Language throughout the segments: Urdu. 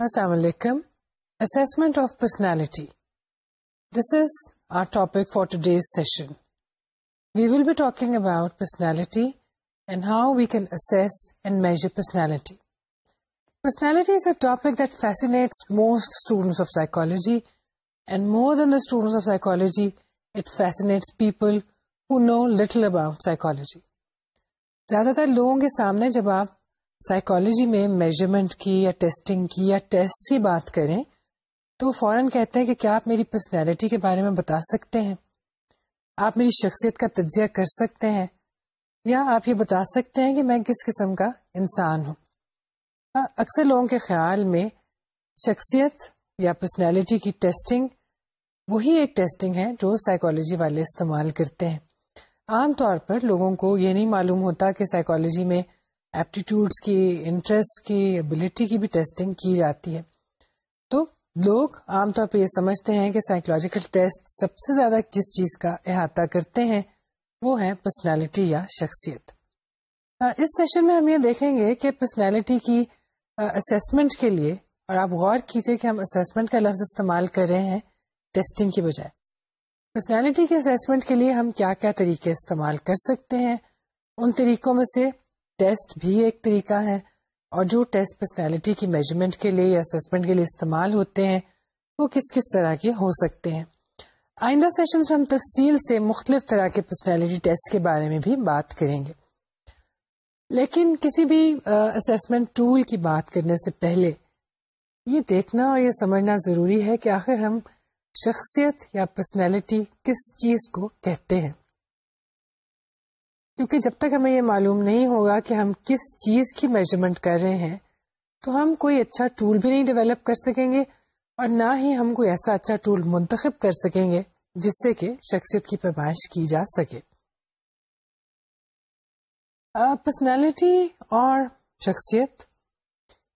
السلام علیکم۔ Assessment of personality this is our topic for today's session we will be talking about personality and how we can assess and measure personality personality is a topic that fascinates most students of psychology and more than the students of psychology it fascinates people who know little about psychology زیادہ تر لوگوں کے سامنے جب آپ سائیکالوجی میں میجرمنٹ کی یا ٹیسٹنگ کی یا ٹیسٹ کی بات کریں تو فوراً کہتے ہیں کہ کیا آپ میری پرسنالٹی کے بارے میں بتا سکتے ہیں؟ آپ میری شخصیت کا تجزیہ کر سکتے ہیں؟ یا آپ یہ بتا سکتے ہیں کہ میں کس قسم کا انسان ہوں؟ ہاں، اکثر لوگوں کے خیال میں شخصیت یا پرسنالٹی کی ٹیسٹنگ وہی ایک ٹیسٹنگ ہے جو سائیکالوجی والے استعمال کرتے ہیں۔ عام طور پر لوگوں کو یہ نہیں معلوم ہوتا کہ سائیکالوجی میں ایپٹیٹیوڈس کی، انٹرسٹ کی ابلٹی کی بھی ٹیسٹنگ کی جاتی ہے۔ تو لوگ عام طور پہ یہ سمجھتے ہیں کہ سائیکولوجیکل ٹیسٹ سب سے زیادہ جس چیز کا احاطہ کرتے ہیں، وہ ہے پرسنالٹی یا شخصیت۔ اس سیشن میں ہم یہ دیکھیں گے کہ پرسنالٹی کی اسسمنٹ کے لیے، اور آپ غور کیجیے کہ ہم اسسمنٹ کا لفظ استعمال کر رہے ہیں ٹیسٹنگ کی بجائے۔ پرسنالٹی کے اسسمنٹ کے لیے ہم کیا کیا طریقے استعمال کر سکتے ہیں؟ ان طریقوں میں سے ٹیسٹ بھی ایک طریقہ ہے اور جو ٹیسٹ پرسنالٹی کی میجرمنٹ کے لیے یا اسسمنٹ کے لیے استعمال ہوتے ہیں، وہ کس کس طرح کے ہو سکتے ہیں۔ آئندہ سیشن میں ہم تفصیل سے مختلف طرح کے پرسنالٹی ٹیسٹ کے بارے میں بھی بات کریں گے۔ لیکن کسی بھی اسسمنٹ ٹول کی بات کرنے سے پہلے یہ دیکھنا اور یہ سمجھنا ضروری ہے کہ آخر ہم شخصیت یا پرسنالٹی کس چیز کو کہتے ہیں۔ کیونکہ جب تک ہمیں یہ معلوم نہیں ہوگا کہ ہم کس چیز کی میجرمنٹ کر رہے ہیں، تو ہم کوئی اچھا ٹول بھی نہیں ڈیولپ کر سکیں گے اور نہ ہی ہم کوئی ایسا اچھا ٹول منتخب کر سکیں گے جس سے کہ شخصیت کی پیمائش کی جا سکے۔ پرسنالٹی اور شخصیت،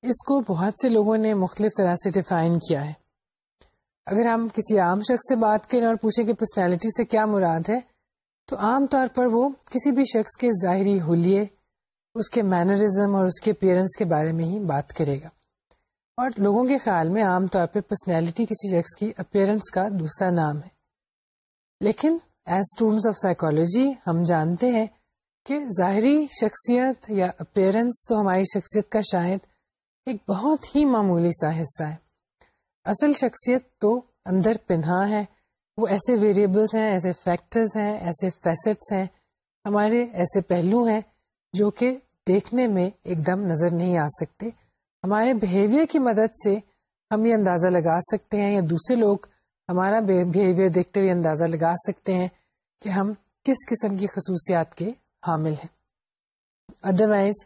اس کو بہت سے لوگوں نے مختلف طرح سے ڈیفائن کیا ہے۔ اگر ہم کسی عام شخص سے بات کریں اور پوچھیں کہ پرسنالٹی سے کیا مراد ہے تو عام طور پر وہ کسی بھی شخص کے ظاہری حلیے، اس کے مینرزم اور اس کے پیرنس کے بارے میں ہی بات کرے گا۔ اور لوگوں کے خیال میں عام طور پہ پرسنالٹی کسی شخص کی اپیرنس کا دوسرا نام ہے۔ لیکن ایز اسٹوڈینٹس آف سائیکولوجی ہم جانتے ہیں کہ ظاہری شخصیت یا اپیرنس تو ہماری شخصیت کا شاید ایک بہت ہی معمولی سا حصہ ہے۔ اصل شخصیت تو اندر پنہا ہے۔ وہ ایسے ویریبلس ہیں، ایسے فیکٹرز ہیں، ایسے فیسٹس ہیں، ہمارے ایسے پہلو ہیں جو کہ دیکھنے میں ایک دم نظر نہیں آ سکتے۔ ہمارے بہیویئر کی مدد سے ہم یہ اندازہ لگا سکتے ہیں یا دوسرے لوگ ہمارا بہیویئر دیکھتے ہوئے اندازہ لگا سکتے ہیں کہ ہم کس قسم کی خصوصیات کے حامل ہیں۔ ادروائز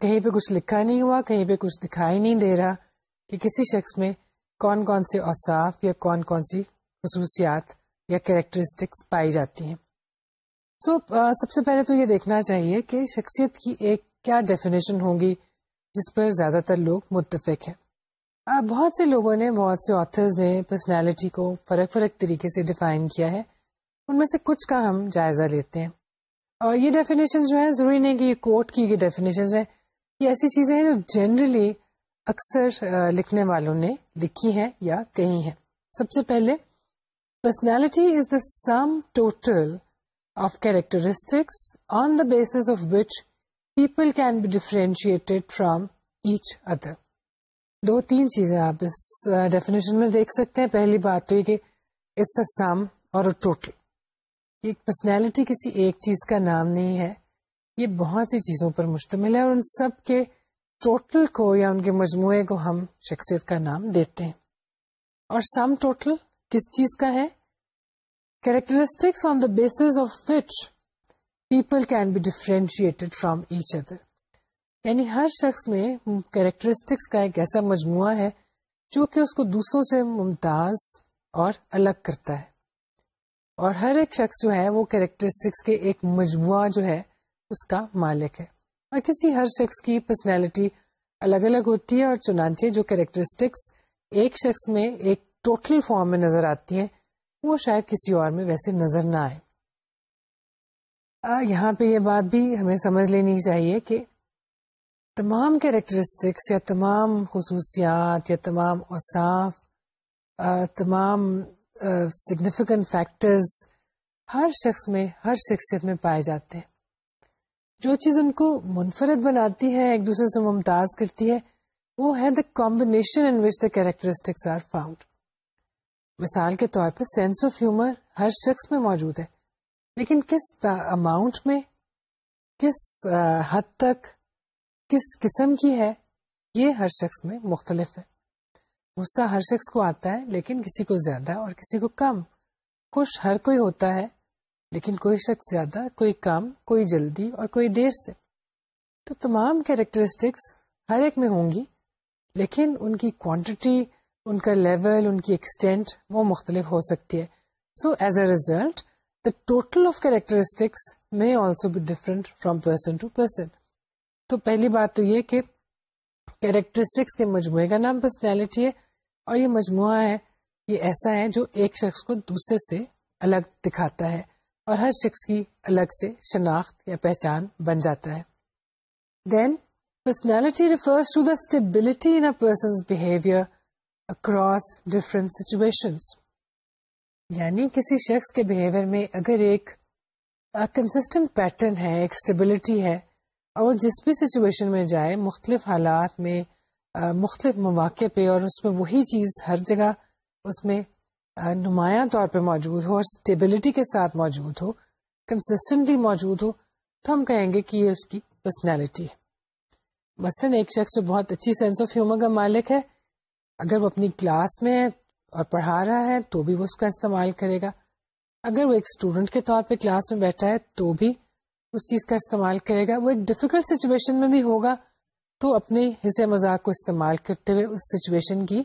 کہیں پہ کچھ لکھا نہیں ہوا، کہیں پہ کچھ دکھائی نہیں دے رہا کہ کسی شخص میں کون کون سے اوساف یا کون کون سی خصوصیات یا کریکٹرسٹکس پائی جاتی ہیں۔ سو so, سب سے پہلے تو یہ دیکھنا چاہیے کہ شخصیت کی ایک کیا ڈیفینیشن ہوگی جس پر زیادہ تر لوگ متفق ہیں۔ بہت سے لوگوں نے بہت سے آتھرز نے پرسنالٹی کو فرق فرق طریقے سے ڈیفائن کیا ہے۔ ان میں سے کچھ کا ہم جائزہ لیتے ہیں۔ اور یہ ڈیفینیشن جو ہے ضروری نہیں کہ یہ کوٹ کی یہ ڈیفینیشن ہے یہ ایسی چیزیں ہیں جو جنرلی اکثر لکھنے والوں نے لکھی ہیں یا کہی ہیں۔ سب سے پہلے Personality is the sum total of characteristics on the basis of which people can be differentiated from each other. دو تین چیزیں آپ اس ڈیفینیشن میں دیکھ سکتے ہیں. پہلی بات تو یہ کہ اٹس اے سم اور ٹوٹل ایک پرسنالٹی کسی ایک چیز کا نام نہیں ہے. یہ بہت سی چیزوں پر مشتمل ہے اور ان سب کے ٹوٹل کو یا ان کے مجموعے کو ہم شخصیت کا نام دیتے ہیں. اور سم ٹوٹل کس چیز کا ہے؟ Characteristics on the basis of which people can be differentiated from each other یعنی ہر شخص میں کیریکٹرسٹکس کا ایک ایسا مجموعہ ہے جو کہ اس کو دوسروں سے ممتاز اور الگ کرتا ہے۔ اور ہر ایک شخص جو ہے وہ کیریکٹرسٹکس کے ایک مجموعہ جو ہے اس کا مالک ہے۔ اور کسی ہر شخص کی پرسنالٹی الگ الگ ہوتی ہے اور چنانچہ جو کیریکٹرسٹکس ایک شخص میں ایک ٹوٹل فارم میں نظر آتی ہیں، وہ شاید کسی اور میں ویسے نظر نہ آئے۔ یہاں پہ یہ بات بھی ہمیں سمجھ لینی چاہیے کہ تمام کیریکٹرسٹکس یا تمام خصوصیات یا تمام اوصاف تمام سگنیفیکنٹ فیکٹرز ہر شخص میں، ہر شخصیت میں پائے جاتے ہیں۔ جو چیز ان کو منفرد بناتی ہے، ایک دوسرے سے ممتاز کرتی ہے، وہ ہے the combination in which the characteristics are found مثال کے طور پر سینس آف ہیومر ہر شخص میں موجود ہے۔ لیکن کس اماؤنٹ میں، کس حد تک، کس قسم کی ہے، یہ ہر شخص میں مختلف ہے۔ غصہ ہر شخص کو آتا ہے، لیکن کسی کو زیادہ اور کسی کو کم۔ خوش ہر کوئی ہوتا ہے، لیکن کوئی شخص زیادہ، کوئی کم، کوئی جلدی اور کوئی دیر سے۔ تو تمام کیریکٹرسٹکس ہر ایک میں ہوں گی، لیکن ان کی کوانٹٹی ان کا لیول ان کی ایکسٹینٹ وہ مختلف ہو سکتی ہے. So as a result the total of characteristics میں also be different from person to person تو پہلی بات تو یہ کہ کیریکٹرسٹکس کے مجموعے کا نام پرسنالٹی ہے اور یہ مجموعہ ہے یہ ایسا ہے جو ایک شخص کو دوسرے سے الگ دکھاتا ہے اور ہر شخص کی الگ سے شناخت یا پہچان بن جاتا ہے. Then personality refers to the stability in person's behaviour across different situation یعنی کسی شخص کے بہیویئر میں اگر ایک کنسسٹنٹ پیٹرن ہے، ایک اسٹیبلٹی ہے، اور وہ جس بھی سچویشن میں جائے، مختلف حالات میں مختلف مواقع پہ اور اس میں وہی چیز ہر جگہ اس میں نمایاں طور پہ موجود ہو اور اسٹیبلٹی کے ساتھ موجود ہو کنسسٹنٹلی موجود ہو، تو ہم کہیں گے کہ یہ اس کی پرسنالٹی ہے۔ مثلاً ایک شخص جو بہت اچھی سینس آف ہیومر کا مالک ہے اگر وہ اپنی کلاس میں ہے اور پڑھا رہا ہے تو بھی وہ اس کا استعمال کرے گا۔ اگر وہ ایک اسٹوڈنٹ کے طور پہ کلاس میں بیٹھا ہے تو بھی اس چیز کا استعمال کرے گا۔ وہ ایک ڈفیکلٹ سچویشن میں بھی ہوگا تو اپنے حصے مذاق کو استعمال کرتے ہوئے اس سچویشن کی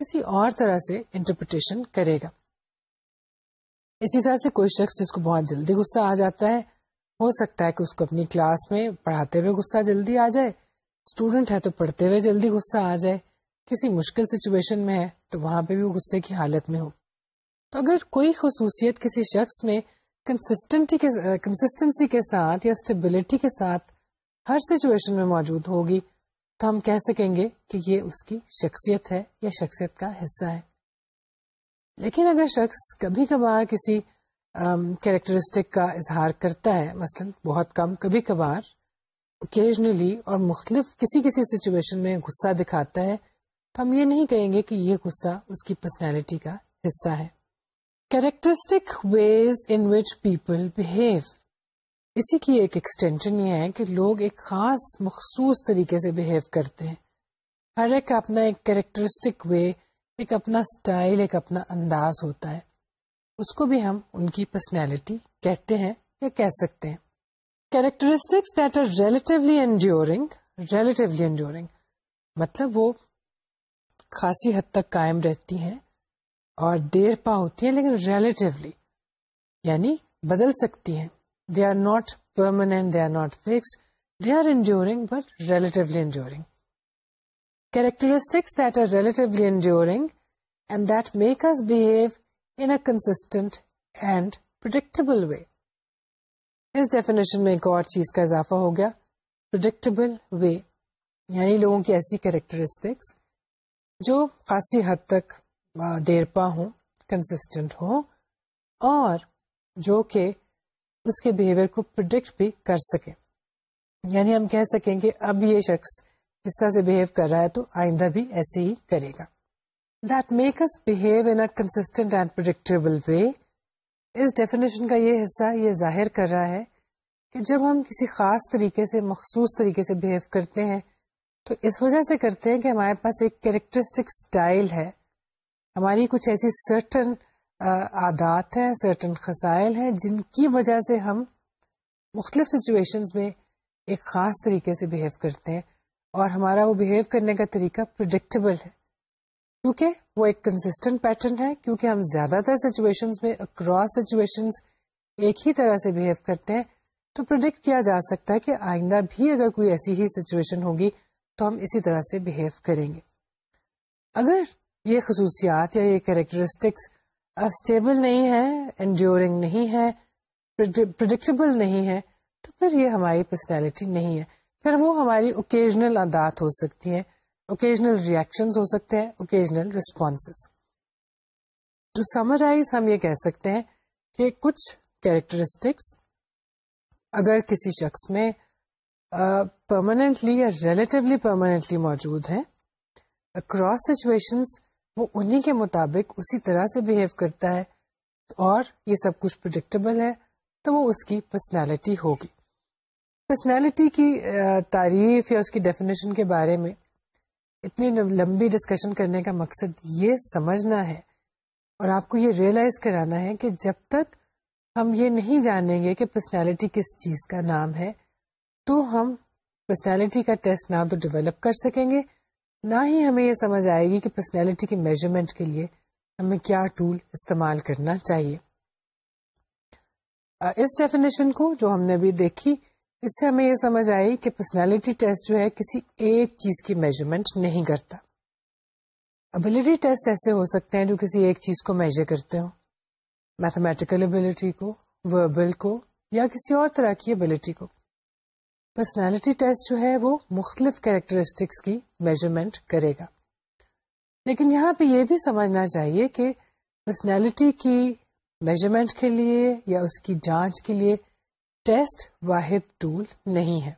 کسی اور طرح سے انٹرپریٹیشن کرے گا۔ اسی طرح سے کوئی شخص جس کو بہت جلدی غصہ آ جاتا ہے، ہو سکتا ہے کہ اس کو اپنی کلاس میں پڑھاتے ہوئے غصہ جلدی آ جائے۔ اسٹوڈینٹ ہے تو پڑھتے ہوئے جلدی غصہ آ جائے۔ کسی مشکل سچویشن میں ہے تو وہاں پہ بھی وہ غصے کی حالت میں ہو۔ تو اگر کوئی خصوصیت کسی شخص میں کنسسٹنسی کے ساتھ یا اسٹیبلٹی کے ساتھ ہر سچویشن میں موجود ہوگی، تو ہم کہہ سکیں گے کہ یہ اس کی شخصیت ہے یا شخصیت کا حصہ ہے۔ لیکن اگر شخص کبھی کبھار کسی کیریکٹرسٹک کا اظہار کرتا ہے، مثلا بہت کم کبھی کبھار اوکیجنلی اور مختلف کسی کسی سچویشن میں غصہ دکھاتا ہے تو ہم یہ نہیں کہیں گے کہ یہ غصہ اس کی پرسنالٹی کا حصہ ہے۔ Characteristic ways in which people behave اسی کی ایک ایکسٹینشن یہ ہے کہ لوگ ایک خاص مخصوص طریقے سے بہیو کرتے ہیں۔ ہر ایک اپنا ایک کیریکٹرسٹک وے ایک اپنا اسٹائل ایک اپنا انداز ہوتا ہے۔ اس کو بھی ہم ان کی پرسنالٹی کہتے ہیں یا کہہ سکتے ہیں۔ Characteristics that are relatively enduring relatively enduring مطلب وہ خاصی حد تک قائم رہتی ہیں اور دیر پا ہوتی ہیں لیکن ریلیٹیولی یعنی بدل سکتی ہیں۔ They are not permanent they are not fixed they are enduring but relatively enduring characteristics that are relatively enduring and that make us behave in constant and predictable way us definition میں ایک اور چیز کا اضافہ ہو گیا۔ پرڈکٹیبل وے یعنی لوگوں کی ایسی کیریکٹرسٹکس جو خاصی حد تک دیر پا ہوں کنسٹنٹ ہوں، اور جو کہ اس کے بہیویئر کو پرڈکٹ بھی کر سکے۔ یعنی ہم کہہ سکیں کہ اب یہ شخص اس طرح سے بہیو کر رہا ہے تو آئندہ بھی ایسے ہی کرے گا۔ That make us behave in constant and predictable way us definition کا یہ حصہ یہ ظاہر کر رہا ہے کہ جب ہم کسی خاص طریقے سے، مخصوص طریقے سے بہیو کرتے ہیں تو اس وجہ سے کرتے ہیں کہ ہمارے پاس ایک کیریکٹرسٹک اسٹائل ہے۔ ہماری کچھ ایسی سرٹن عادات ہیں سرٹن خسائل ہیں، جن کی وجہ سے ہم مختلف سچویشن میں ایک خاص طریقے سے بہیو کرتے ہیں اور ہمارا وہ بہیو کرنے کا طریقہ پرڈکٹیبل ہے۔ کیونکہ وہ ایک کنسٹنٹ پیٹرن ہے، کیونکہ ہم زیادہ تر سچویشن میں اکراس سچویشن ایک ہی طرح سے بہیو کرتے ہیں، تو پرڈکٹ کیا جا سکتا ہے کہ آئندہ بھی اگر کوئی ایسی ہی سچویشن ہوگی تو ہم اسی طرح سے بہیو کریں گے۔ اگر یہ خصوصیات یا یہ کیریکٹرسٹکس اسٹیبل نہیں ہے انڈیورنگ نہیں ہے پرڈکٹیبل نہیں ہے تو پھر یہ ہماری پرسنالٹی نہیں ہے۔ پھر وہ ہماری اوکیزنل عادات ہو سکتی ہیں اوکیزنل ریئیکشن ہو سکتے ہیں اوکیزنل ریسپونس ٹو سمرائز ہم یہ کہہ سکتے ہیں کہ کچھ کیریکٹرسٹکس اگر کسی شخص میں پرماننٹلی یا ریلیٹیولی پرماننٹلی موجود ہیں۔ اکراس سچویشن وہ انہیں کے مطابق اسی طرح سے بہیو کرتا ہے۔ اور یہ سب کچھ پرڈکٹیبل ہے، تو وہ اس کی پرسنالٹی ہوگی۔ پرسنالٹی کی تعریف یا اس کی ڈیفینیشن کے بارے میں اتنی لمبی ڈسکشن کرنے کا مقصد یہ سمجھنا ہے۔ اور آپ کو یہ ریئلائز کرانا ہے کہ جب تک ہم یہ نہیں جانیں گے کہ پرسنالٹی کس چیز کا نام ہے تو ہم پرسنالٹی کا ٹیسٹ نہ تو ڈیولپ کر سکیں گے، نہ ہی ہمیں یہ سمجھ آئے گی کہ پرسنالٹی کے میجرمنٹ کے لیے ہمیں کیا ٹول استعمال کرنا چاہیے۔ اس ڈیفینیشن کو جو ہم نے ابھی دیکھی، اس سے ہمیں یہ سمجھ آئی کہ پرسنالٹی ٹیسٹ جو ہے کسی ایک چیز کی میجرمنٹ نہیں کرتا۔ ابلٹی ٹیسٹ ایسے ہو سکتے ہیں جو کسی ایک چیز کو میجر کرتے ہوں۔ میتھمیٹیکل ابلٹی کو وربل کو یا کسی اور طرح کی ابلٹی کو۔ پرسنالٹی ٹیسٹ جو ہے وہ مختلف کیریکٹرسٹکس کی میجرمنٹ کرے گا۔ لیکن یہاں پہ یہ بھی سمجھنا چاہیے کہ پرسنالٹی کی میجرمنٹ کے لیے یا اس کی جانچ کے لیے ٹیسٹ واحد ٹول نہیں ہے۔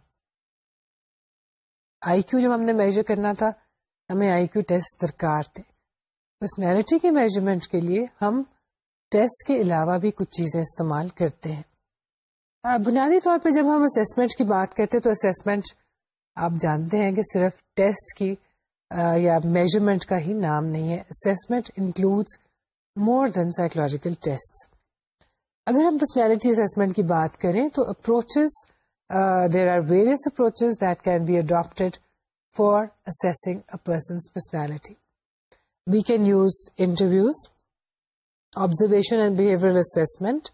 آئی کیو جب ہم نے میجر کرنا تھا، ہمیں آئی کیو ٹیسٹ درکار تھے۔ پرسنالٹی کے میجرمنٹ کے لیے ہم ٹیسٹ کے علاوہ بھی کچھ چیزیں استعمال کرتے ہیں۔ بنیادی طور پہ جب ہم اسسمنٹ کی بات کرتے تو اسسمنٹ آپ جانتے ہیں کہ صرف ٹیسٹ کی یا میجرمنٹ کا ہی نام نہیں ہے۔ Assessment include more than psychological test اگر ہم پرسنالٹی اسسمنٹ کی بات کریں تو approaches there are various approaches that can be adapted for assessing a person's personality we can use interviews observation and behaviour assessment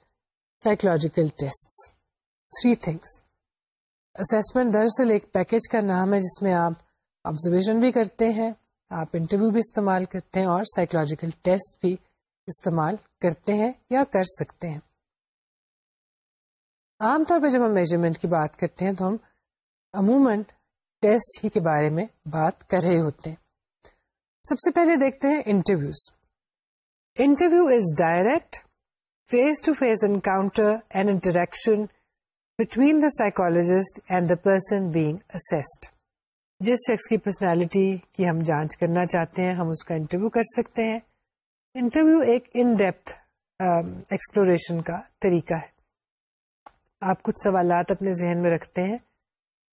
psychological test three things assessment دراصل ایک پیکج کا نام ہے جس میں آپ آبزرویشن بھی کرتے ہیں آپ انٹرویو بھی استعمال کرتے ہیں اور سائیکولوجیکل ٹیسٹ بھی استعمال کرتے ہیں یا کر سکتے ہیں عام طور پہ جب ہم میجرمنٹ کی بات کرتے ہیں تو ہم عموماً ٹیسٹ ہی کے بارے میں بات کر رہے ہوتے ہیں سب سے پہلے دیکھتے ہیں interviews interview is direct face to face encounter and interaction between the psychologist and the person being assessed جس شخص کی پرسنالٹی کی ہم جانچ کرنا چاہتے ہیں، ہم اس کا انٹرویو کر سکتے ہیں۔ انٹرویو ایک ان ڈیپتھ ایکسپلوریشن کا طریقہ ہے۔ آپ کچھ سوالات اپنے ذہن میں رکھتے ہیں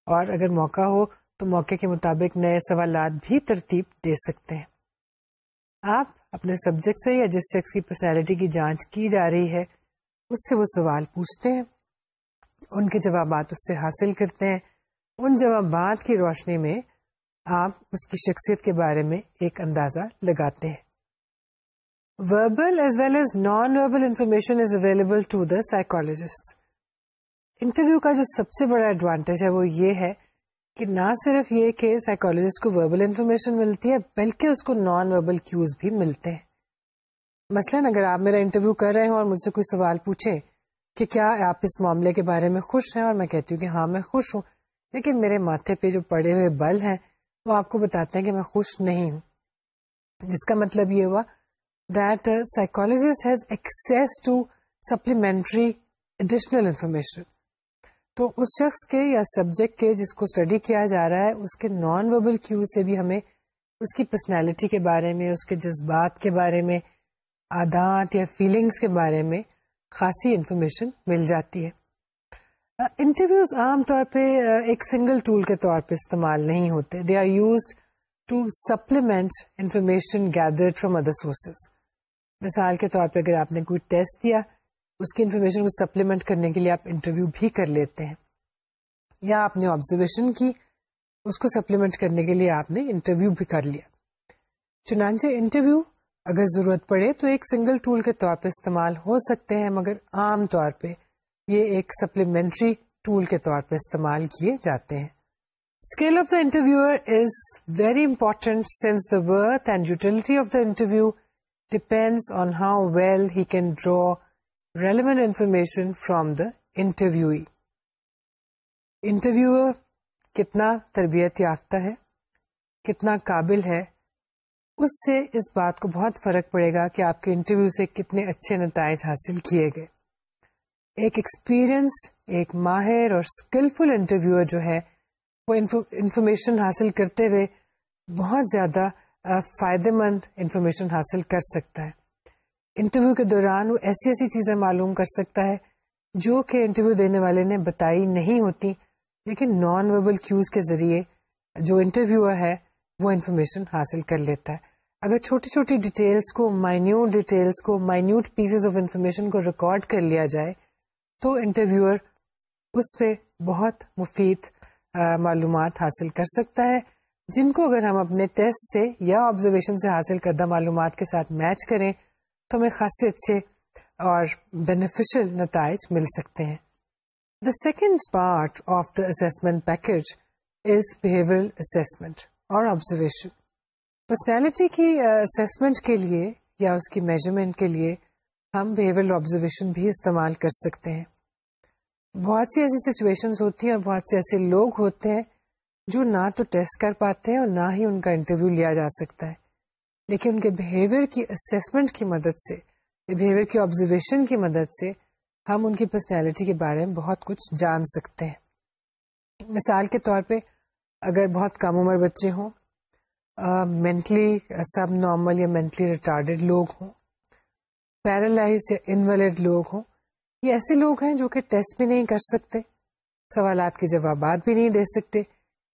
اور اگر موقع ہو تو موقع کے مطابق نئے سوالات بھی ترتیب دے سکتے ہیں۔ آپ اپنے سبجیکٹ سے یا جس شخص کی پرسنالٹی کی جانچ کی جا رہی ہے، اس سے وہ سوال پوچھتے ہیں۔ ان کے جوابات اس سے حاصل کرتے ہیں۔ ان جوابات کی روشنی میں آپ اس کی شخصیت کے بارے میں ایک اندازہ لگاتے ہیں۔ Verbal as well as non verbal information is available to the psychologist interview کا جو سب سے بڑا ایڈوانٹیج ہے وہ یہ ہے کہ نہ صرف یہ کہ سائیکولوجسٹ کو وربل انفارمیشن ملتی ہے، بلکہ اس کو نان وربل کیوز بھی ملتے ہیں۔ مثلاً اگر آپ میرا انٹرویو کر رہے ہوں اور مجھ سے کوئی سوال پوچھیں کہ کیا آپ اس معاملے کے بارے میں خوش ہیں؟ اور میں کہتی ہوں کہ ہاں میں خوش ہوں۔ لیکن میرے ماتھے پہ جو پڑے ہوئے بل ہیں، وہ آپ کو بتاتے ہیں کہ میں خوش نہیں ہوں۔ جس کا مطلب یہ ہوا that psychologist has access to supplementary additional information تو اس شخص کے یا سبجیکٹ کے جس کو اسٹڈی کیا جا رہا ہے، اس کے نان ویبل کیو سے بھی ہمیں اس کی پرسنالٹی کے بارے میں، اس کے جذبات کے بارے میں، عادات یا فیلنگس کے بارے میں خاصی انفارمیشن مل جاتی ہے۔ انٹرویوز عام طور پہ ایک سنگل ٹول کے طور پہ استعمال نہیں ہوتے۔ They are used to supplement information gather from other sources مثال کے طور پہ اگر آپ نے کوئی ٹیسٹ دیا، اس کی انفارمیشن کو سپلیمنٹ کرنے کے لیے آپ انٹرویو بھی کر لیتے ہیں۔ یا آپ نے آبزرویشن کی، اس کو سپلیمنٹ کرنے کے لیے آپ نے انٹرویو بھی کر لیا۔ چنانچہ انٹرویو اگر ضرورت پڑے تو ایک سنگل ٹول کے طور پہ استعمال ہو سکتے ہیں، مگر عام طور پہ یہ ایک سپلیمنٹری ٹول کے طور پہ استعمال کیے جاتے ہیں۔ Skill of the interview is very important since the worth and utility of the interview depends on how well he can draw relevant information from the interview interview کتنا تربیت یافتہ ہے، کتنا قابل ہے اس سے اس بات کو بہت فرق پڑے گا کہ آپ کے انٹرویو سے کتنے اچھے نتائج حاصل کیے گئے۔ ایک ایکسپیرئنسڈ ایک ماہر اور اسکلفل انٹرویو جو ہے، وہ انفارمیشن حاصل کرتے ہوئے بہت زیادہ فائدے مند انفارمیشن حاصل کر سکتا ہے۔ انٹرویو کے دوران وہ ایسی ایسی چیزیں معلوم کر سکتا ہے جو کہ انٹرویو دینے والے نے بتائی نہیں ہوتی، لیکن نان ویبل کیوز کے ذریعے جو انٹرویو ہے وہ انفارمیشن حاصل کر لیتا ہے۔ اگر چھوٹی چھوٹی ڈیٹیلس کو مائنیوٹ ڈیٹیلس کو مائنیوٹ پیسز آف انفارمیشن کو ریکارڈ کر لیا جائے، تو انٹرویور اس پہ بہت مفید معلومات حاصل کر سکتا ہے۔ جن کو اگر ہم اپنے ٹیسٹ سے یا آبزرویشن سے حاصل کردہ معلومات کے ساتھ میچ کریں، تو ہمیں خاصے اچھے اور بینیفیشل نتائج مل سکتے ہیں۔ The second part of the assessment package is behaviour assessment اور آبزرویشن پرسنالٹی کی uh, اسسمنٹ کے لیے یا اس کی میجرمنٹ کے لیے ہم بہیویئر آبزرویشن بھی استعمال کر سکتے ہیں۔ بہت سی ایسی سچویشن ہوتی ہیں اور بہت سے ایسے لوگ ہوتے ہیں جو نہ تو ٹیسٹ کر پاتے ہیں اور نہ ہی ان کا انٹرویو لیا جا سکتا ہے۔ لیکن ان کے بہیویئر کی اسسمنٹ کی مدد سے بہیویئر کی آبزرویشن کی مدد سے ہم ان کی پرسنالٹی کے بارے میں بہت کچھ جان سکتے ہیں۔ مثال کے طور پہ اگر بہت کم عمر بچے ہوں مینٹلی سب نارمل یا مینٹلی ریٹارڈیڈ لوگ ہوں پیرالائز یا انویلڈ لوگ ہوں، یہ ایسے لوگ ہیں جو کہ ٹیسٹ بھی نہیں کر سکتے، سوالات کے جوابات بھی نہیں دے سکتے،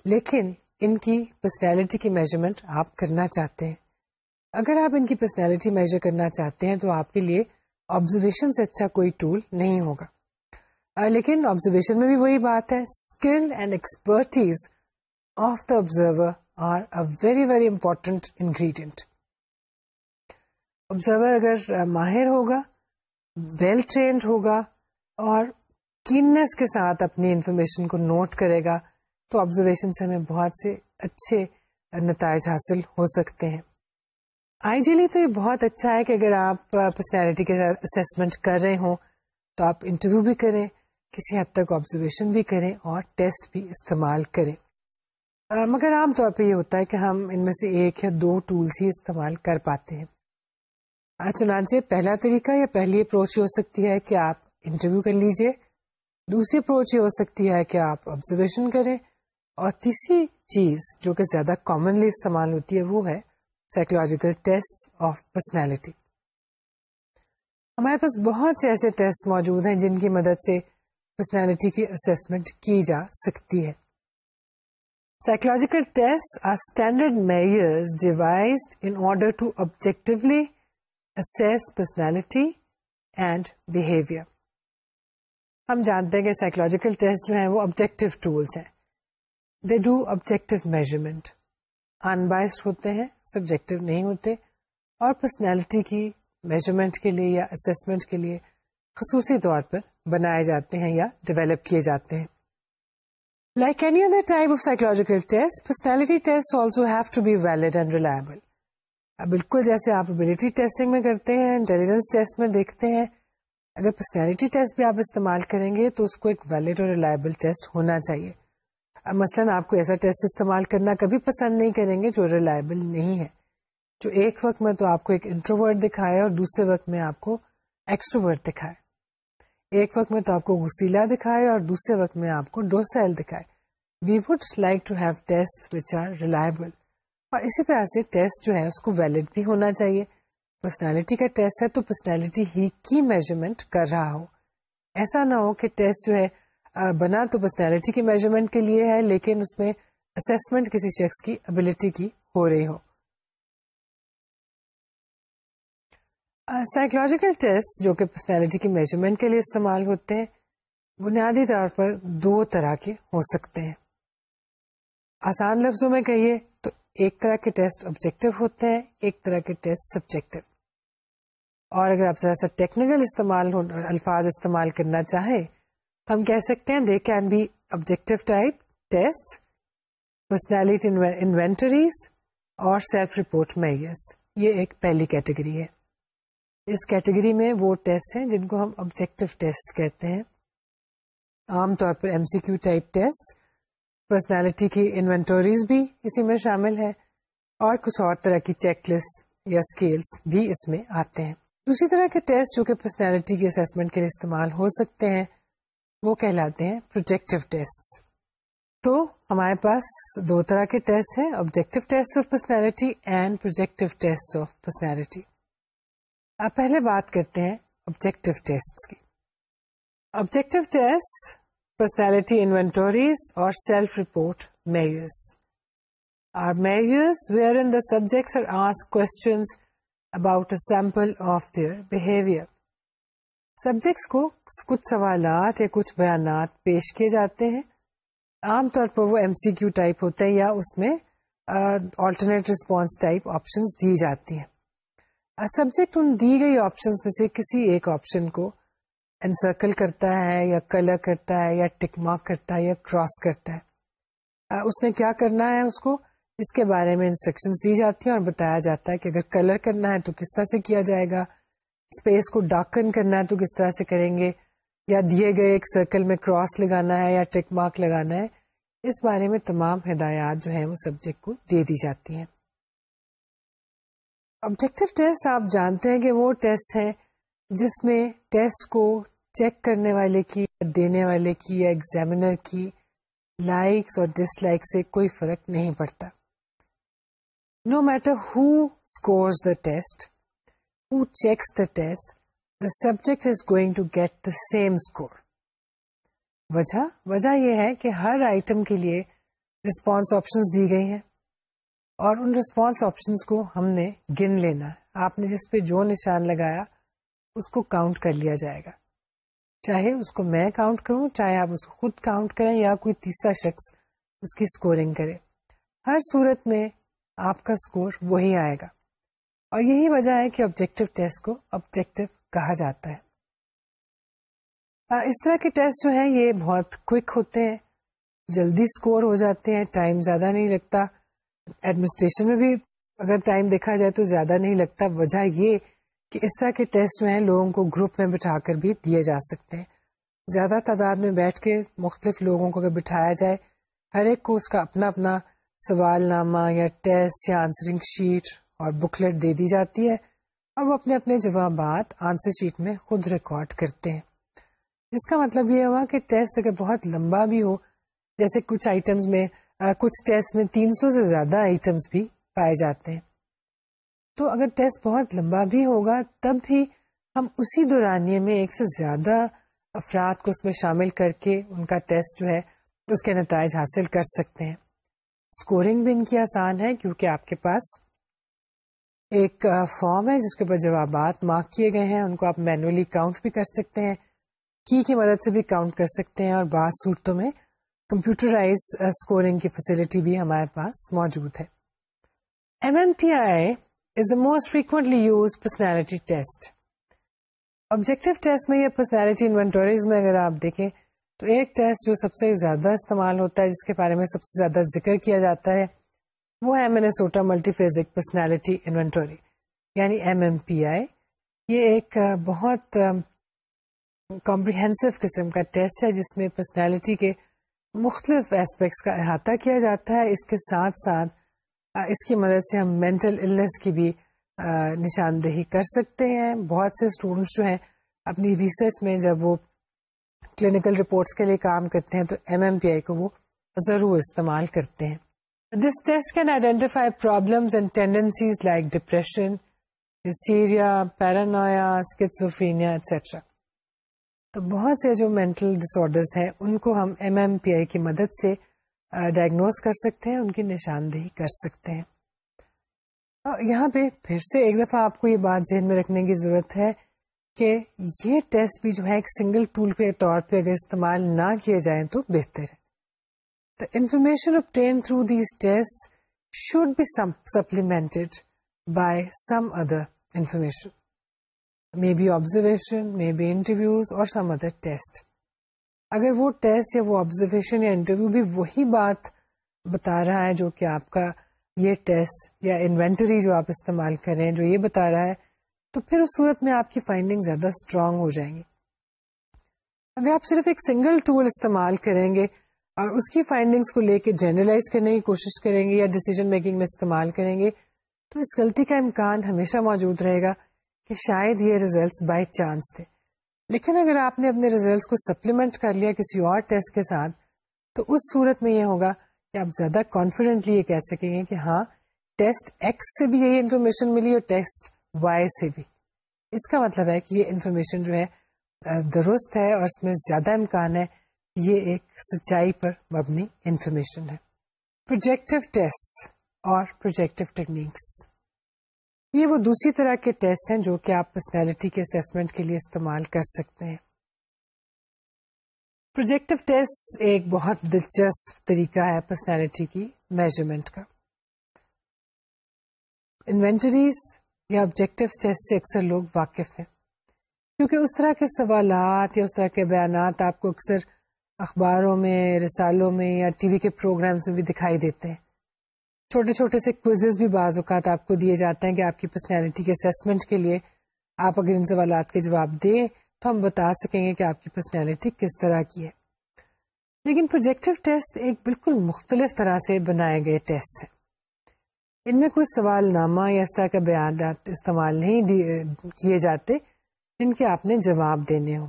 لیکن ان کی پرسنالٹی کی میجرمنٹ آپ کرنا چاہتے ہیں۔ اگر آپ ان کی پرسنالٹی میجر کرنا چاہتے ہیں تو آپ کے لیے آبزرویشن سے اچھا کوئی ٹول نہیں ہوگا۔ لیکن آبزرویشن میں بھی وہی بات ہے skill and expertise of the observer are a very very important ingredient observer اگر ماہر ہوگا ویل ٹرینڈ ہوگا اور کینس کے ساتھ اپنی انفارمیشن کو نوٹ کرے گا تو آبزرویشن سے ہمیں بہت سے اچھے نتائج حاصل ہو سکتے ہیں آئیڈیلی تو یہ بہت اچھا ہے کہ اگر آپ پرسنالٹی کے اسسمنٹ کر رہے ہوں تو آپ انٹرویو بھی کریں کسی حد تک آبزرویشن بھی کریں اور ٹیسٹ بھی استعمال کریں مگر عام طور پہ یہ ہوتا ہے کہ ہم ان میں سے ایک یا دو ٹولس ہی استعمال کر پاتے ہیں۔ چنانچہ پہلا طریقہ یا پہلی اپروچ یہ ہو سکتی ہے کہ آپ انٹرویو کر لیجیے۔ دوسری اپروچ یہ ہو سکتی ہے کہ آپ آبزرویشن کریں۔ اور تیسری چیز جو کہ زیادہ کامنلی استعمال ہوتی ہے وہ ہے سائیکولوجیکل ٹیسٹ آف پرسنالٹی ہمارے پاس بہت سے ایسے ٹیسٹ موجود ہیں جن کی مدد سے پرسنالٹی کی اسسمنٹ کی جا سکتی ہے۔ Psychological test are standard measures devised in order to objectively assess personality and behaviour ہم جانتے ہیں کہ سائیکولوجیکل ٹیسٹ جو ہیں وہ آبجیکٹو ٹولس ہیں۔ They do objective measurement unbiased ہوتے ہیں سبجیکٹو نہیں ہوتے۔ اور پرسنالٹی کی میجرمنٹ کے لیے یا اسسمنٹ کے لیے خصوصی طور پر بنائے جاتے ہیں یا ڈیولپ کیے جاتے ہیں۔ Like any other type of psychological test personality test also have to be valid and reliable بالکل جیسے آپ ابلیٹی ٹیسٹنگ میں کرتے ہیں انٹیلیجنس ٹیسٹ میں دیکھتے ہیں، اگر پرسنالٹی ٹیسٹ بھی آپ استعمال کریں گے تو اس کو ایک ویلڈ اور ریلائبل ٹیسٹ ہونا چاہیے۔ مثلاً آپ کو ایسا ٹیسٹ استعمال کرنا کبھی پسند نہیں کریں گے جو ریلائبل نہیں ہے۔ جو ایک وقت میں تو آپ کو ایک انٹروورٹ دکھائے اور دوسرے وقت میں آپ کو ایکسٹروورٹ دکھائے۔ ایک وقت میں تو آپ کو غسیلا دکھائے اور دوسرے وقت میں آپ کو ڈوسائل دکھائے۔ We would like to have test which are reliable اور اسی طرح سے ٹیسٹ جو ہے اس کو ویلڈ بھی ہونا چاہیے۔ پرسنالٹی کا ٹیسٹ ہے تو پرسنالٹی ہی کی میجرمنٹ کر رہا ہو۔ ایسا نہ ہو کہ ٹیسٹ جو ہے بنا تو پرسنالٹی کی میجرمنٹ کے لیے ہے، لیکن اس میں اسسمنٹ کسی شخص کی ابلٹی کی ہو رہی ہو۔ سائیکولوجیکل ٹیسٹ جو کہ پرسنالٹی کی میجرمنٹ کے لیے استعمال ہوتے ہیں، بنیادی طور پر دو طرح کے ہو سکتے ہیں۔ آسان لفظوں میں کہیے تو ایک طرح کے ٹیسٹ آبجیکٹو ہوتے ہیں، ایک طرح کے ٹیسٹ سبجیکٹو اور اگر آپ ذرا سا ٹیکنیکل استعمال الفاظ استعمال کرنا چاہیں، تو ہم کہہ سکتے ہیں they can be objective type test personality inventories اور سیلف رپورٹ میئرس یہ ایک پہلی کیٹیگری ہے۔ اس کیٹیگری میں وہ ٹیسٹ ہیں جن کو ہم آبجیکٹو ٹیسٹ کہتے ہیں۔ عام طور پر M C Q type test, personality کی انوینٹوریز بھی اسی میں شامل ہے اور کچھ اور طرح کی چیک لسٹ یا اسکیلس بھی اس میں آتے ہیں۔ دوسری طرح کے ٹیسٹ جو کہ پرسنالٹی کے اسسمنٹ کے لیے استعمال ہو سکتے ہیں، وہ کہلاتے ہیں پروجیکٹو ٹیسٹ تو ہمارے پاس دو طرح کے ٹیسٹ ہیں objective test of personality and projective test of personality آپ پہلے بات کرتے ہیں آبجیکٹو ٹیسٹ کی۔ آبجیکٹو ٹیسٹ پرسنالٹی انوینٹوریز اور self report measures are measures wherein the subjects are as questions about a sample of their behaviour subjects کو کچھ سوالات یا کچھ بیانات پیش کیے جاتے ہیں۔ عام طور پر وہ ایم سی کیو ٹائپ ہوتے ہیں یا اس میں آلٹرنیٹ ریسپانس ٹائپ آپشن دی جاتی ہیں۔ سبجیکٹ ان دی گئی آپشن میں سے کسی ایک آپشن کو انسرکل کرتا ہے یا کلر کرتا ہے یا ٹک مارک کرتا ہے یا کراس کرتا ہے. اس نے کیا کرنا ہے اس کو؟ اس کے بارے میں انسٹرکشن دی جاتی ہیں اور بتایا جاتا ہے کہ اگر کلر کرنا ہے تو کس طرح سے کیا جائے گا؟ اسپیس کو ڈاکن کرنا ہے تو کس طرح سے کریں گے؟ یا دیے گئے ایک سرکل میں کراس لگانا ہے یا ٹک مارک لگانا ہے؟ اس بارے میں تمام ہدایات جو ہیں وہ سبجیکٹ کو دے دی جاتی ہیں۔ آبجیکٹو ٹیسٹ آپ جانتے ہیں کہ وہ ٹیسٹ ہے جس میں ٹیسٹ کو چیک کرنے والے کی، دینے والے کی، یا ایگزامینر کی لائکس اور ڈس لائک سے کوئی فرق نہیں پڑتا۔ No matter who scores the test who checks the test the subject is going to get the same score وجہ وجہ یہ ہے کہ ہر آئٹم کے لیے رسپانس آپشن دی گئی ہیں۔ اور ان رسپانس آپشن کو ہم نے گن لینا ہے۔ آپ نے جس پہ جو نشان لگایا، اس کو کاؤنٹ کر لیا جائے گا۔ چاہے اس کو میں کاؤنٹ کروں، چاہے آپ اس کو خود کاؤنٹ کریں یا کوئی تیسرا شخص اس کی اسکورنگ کرے۔ ہر صورت میں آپ کا اسکور وہی آئے گا۔ اور یہی وجہ ہے کہ آبجیکٹو ٹیسٹ کو آبجیکٹو کہا جاتا ہے۔ اس طرح کے ٹیسٹ جو ہیں، یہ بہت کوک ہوتے ہیں۔ جلدی اسکور ہو جاتے ہیں ٹائم زیادہ نہیں لگتا۔ ایڈمنسٹریشن میں بھی اگر ٹائم دیکھا جائے تو زیادہ نہیں لگتا۔ وجہ یہ کہ اس طرح کے ٹیسٹ جو ہیں لوگوں کو گروپ میں بٹھا کر بھی دیے جا سکتے ہیں۔ زیادہ تعداد میں بیٹھ کے مختلف لوگوں کو اگر بٹھایا جائے، ہر ایک کو اس کا اپنا اپنا سوال نامہ یا ٹیسٹ یا آنسرنگ شیٹ اور بکلیٹ دے دی جاتی ہے۔ اور وہ اپنے اپنے جوابات آنسر شیٹ میں خود ریکارڈ کرتے ہیں۔ جس کا مطلب یہ ہوا کہ ٹیسٹ اگر بہت لمبا بھی ہو، جیسے کچھ آئٹمس میں کچھ ٹیسٹ میں تین سو سے زیادہ آئٹمس بھی پائے جاتے ہیں۔ تو اگر ٹیسٹ بہت لمبا بھی ہوگا، تب بھی ہم اسی دورانیے میں ایک سے زیادہ افراد کو اس میں شامل کر کے ان کا ٹیسٹ جو ہے، اس کے نتائج حاصل کر سکتے ہیں۔ اسکورنگ بھی ان کی آسان ہے، کیونکہ آپ کے پاس ایک فارم ہے، جس کے اوپر جوابات مارک کیے گئے ہیں۔ ان کو آپ مینولی کاؤنٹ بھی کر سکتے ہیں۔ کی کی مدد سے بھی کاؤنٹ کر سکتے ہیں اور بعض صورتوں میں کمپیوٹرائز اسکورنگ کی فیسلٹی بھی ہمارے پاس موجود ہے۔ M M P I is the most frequently use personality test objective test میں یا پرسنالٹی انوینٹوریز میں اگر آپ دیکھیں تو ایک ٹیسٹ جو سب سے زیادہ استعمال ہوتا ہے، جس کے بارے میں سب سے زیادہ ذکر کیا جاتا ہے، وہ ہے Minnesota multiphasic personality inventory یعنی ایم ایم پی آئی یہ ایک بہت کمپریہنسو قسم کا ٹیسٹ ہے، جس میں پرسنالٹی کے مختلف ایسپیکٹس کا احاطہ کیا جاتا ہے۔ اس کے ساتھ ساتھ اس کی مدد سے ہم مینٹل النس کی بھی نشاندہی کر سکتے ہیں۔ بہت سے اسٹوڈینٹس جو ہیں، اپنی ریسرچ میں جب وہ کلینکل رپورٹس کے لیے کام کرتے ہیں تو ایم ایم پی آئی کو وہ ضرور استعمال کرتے ہیں۔ This test can identify problems and tendencies like depression hysteria paranoia schizophrenia et cetera تو بہت سے جو مینٹل ڈس ہیں، ان کو ہم ایم ایم پی آئی کی مدد سے ڈائگنوز کر سکتے ہیں، ان کی نشاندہی کر سکتے ہیں۔ یہاں پہ پھر سے ایک دفعہ آپ کو یہ بات ذہن میں رکھنے کی ضرورت ہے کہ یہ ٹیسٹ بھی جو ہے، ایک سنگل ٹول کے طور پہ اگر استعمال نہ کیے جائیں تو بہتر ہے۔ The information obtained through these test should be supplemented by some other information may be observation may be interviews اور سم ادر ٹیسٹ اگر وہ ٹیسٹ یا وہ آبزرویشن یا انٹرویو بھی وہی بات بتا رہا ہے جو کہ آپ کا یہ ٹیسٹ یا انوینٹری جو آپ استعمال کر رہے ہیں، جو یہ بتا رہا ہے، تو پھر اس صورت میں آپ کی فائنڈنگ زیادہ اسٹرانگ ہو جائیں گی۔ اگر آپ صرف ایک سنگل ٹول استعمال کریں گے اور اس کی فائنڈنگس کو لے کے جنرلائز کرنے کی کوشش کریں گے یا ڈیسیزن میکنگ میں استعمال کریں گے، تو اس غلطی کا امکان ہمیشہ موجود رہے گا۔ کہ شاید یہ ریزلٹس بائی چانس تھے۔ لیکن اگر آپ نے اپنے ریزلٹس کو سپلیمنٹ کر لیا کسی اور ٹیسٹ کے ساتھ، تو اس صورت میں یہ ہوگا کہ آپ زیادہ کانفیڈنٹلی یہ کہہ سکیں گے کہ ہاں ٹیسٹ ایکس سے بھی یہی انفارمیشن ملی اور ٹیسٹ وائی سے بھی۔ اس کا مطلب ہے کہ یہ انفارمیشن جو ہے، درست ہے اور اس میں زیادہ امکان ہے یہ ایک سچائی پر مبنی انفارمیشن ہے۔ پروجیکٹو ٹیسٹ اور پروجیکٹو ٹیکنیکس یہ وہ دوسری طرح کے ٹیسٹ ہیں جو کہ آپ پرسنالٹی کے اسسمنٹ کے لیے استعمال کر سکتے ہیں۔ پروجیکٹو ٹیسٹ ایک بہت دلچسپ طریقہ ہے پرسنالٹی کی میجرمنٹ کا۔ انوینٹریز یا آبجیکٹو ٹیسٹ سے اکثر لوگ واقف ہیں۔ کیونکہ اس طرح کے سوالات یا اس طرح کے بیانات آپ کو اکثر اخباروں میں، رسالوں میں یا ٹی وی کے پروگرامس میں بھی دکھائی دیتے ہیں۔ چھوٹے چھوٹے سے کوئزز بھی بعض اوقات آپ کو دیے جاتے ہیں کہ آپ کی پرسنالٹی کے اسسمنٹ کے لیے آپ اگر ان سوالات کے جواب دیں تو ہم بتا سکیں گے کہ آپ کی پرسنالٹی کس طرح کی ہے۔ لیکن پروجیکٹو ٹیسٹ ایک بالکل مختلف طرح سے بنائے گئے ٹیسٹ ہیں۔ ان میں کوئی سوال نامہ یا اس طرح کا بیانات استعمال نہیں کیے جاتے جن کے آپ نے جواب دینے ہوں۔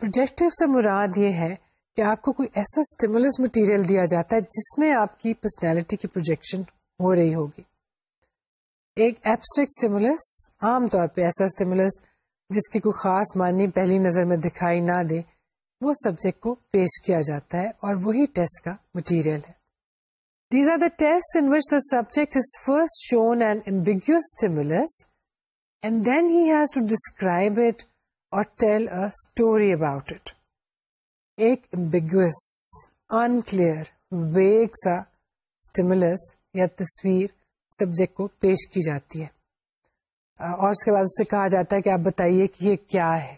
پروجیکٹو سے مراد یہ ہے کہ آپ کو کوئی ایسا اسٹیمولس مٹیریل دیا جاتا ہے جس میں آپ کی پرسنالٹی کی پروجیکشن ہو رہی ہوگی۔ ایک ایبسٹریکٹ اسٹیمولس عام طور پہ ایسا اسٹیمولس جس کی کوئی خاص معنی پہلی نظر میں دکھائی نہ دے، وہ سبجیکٹ کو پیش کیا جاتا ہے اور وہی ٹیسٹ کا مٹیریل ہے۔ These are the test in which the subject is first shown and ambiguous stimulus and then he has to describe it or tell a story about it ایک انکلیئر ویگ سا اسٹیمولس یا تصویر سبجیکٹ کو پیش کی جاتی ہے۔ اور اس کے بعد اسے کہا جاتا ہے کہ آپ بتائیے کہ یہ کیا ہے؟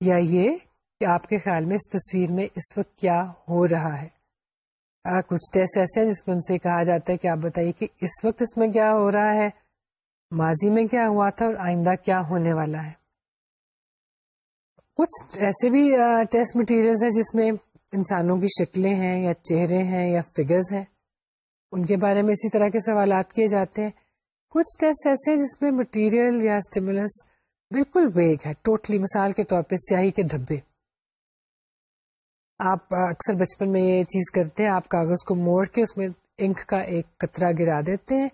یا یہ کہ آپ کے خیال میں اس تصویر میں اس وقت کیا ہو رہا ہے؟ کچھ ٹیسٹ ایسے ہیں جس میں ان سے کہا جاتا ہے کہ آپ بتائیے کہ اس وقت اس میں کیا ہو رہا ہے؟ ماضی میں کیا ہوا تھا اور آئندہ کیا ہونے والا ہے؟ کچھ ایسے بھی ٹیسٹ مٹیریل ہیں جس میں انسانوں کی شکلیں ہیں یا چہرے ہیں یا فگرز ہیں۔ ان کے بارے میں اسی طرح کے سوالات کیے جاتے ہیں۔ کچھ ٹیسٹ ایسے ہیں جس میں مٹیریل یا اسٹیمولس بالکل ویگ ہے۔ ٹوٹلی مثال کے طور پہ سیاہی کے دھبے۔ آپ اکثر بچپن میں یہ چیز کرتے ہیں۔ آپ کاغذ کو موڑ کے اس میں انک کا ایک قطرہ گرا دیتے ہیں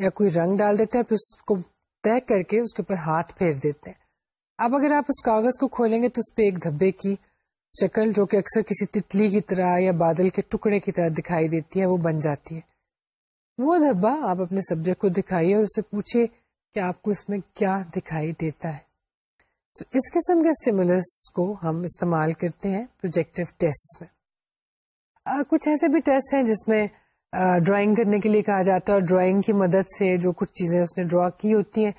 یا کوئی رنگ ڈال دیتے ہیں پھر اس کو طے کر کے اس کے اوپر ہاتھ پھیر دیتے ہیں۔ اب اگر آپ اس کاغذ کو کھولیں گے تو اس پہ ایک دھبے کی شکل جو کہ اکثر کسی تتلی کی طرح یا بادل کے ٹکڑے کی طرح دکھائی دیتی ہے، وہ بن جاتی ہے۔ وہ دھبا آپ اپنے سبجیکٹ کو دکھائیے اور اسے پوچھیے کہ آپ کو اس میں کیا دکھائی دیتا ہے۔ تو اس قسم کے اسٹیمولس کو ہم استعمال کرتے ہیں پروجیکٹو ٹیسٹ میں۔ کچھ ایسے بھی ٹیسٹ ہیں جس میں ڈرائنگ کرنے کے لیے کہا جاتا ہے اور ڈرائنگ کی مدد سے جو کچھ چیزیں اس نے ڈرا کی ہوتی ہیں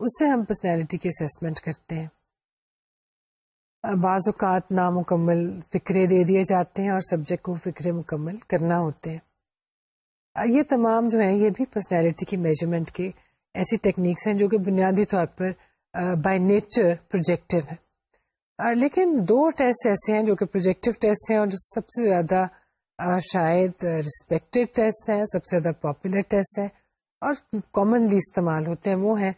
اس سے ہم پرسنالٹی کی اسسمنٹ کرتے ہیں۔ بعض اوقات نامکمل فکرے دے دیے جاتے ہیں اور سبجیکٹ کو فکرے مکمل کرنا ہوتے ہیں۔ یہ تمام جو ہیں، یہ بھی پرسنالٹی کی میجرمنٹ کے ایسی ٹیکنیکس ہیں جو کہ بنیادی طور پر بائی نیچر پروجیکٹو ہے لیکن دو ٹیسٹ ایسے ہیں جو کہ پروجیکٹو ٹیسٹ ہیں اور جو سب سے زیادہ شاید ریسپیکٹڈ ٹیسٹ ہیں، سب سے زیادہ پاپولر ٹیسٹ ہیں اور کامنلی استعمال ہوتے ہیں، وہ ہیں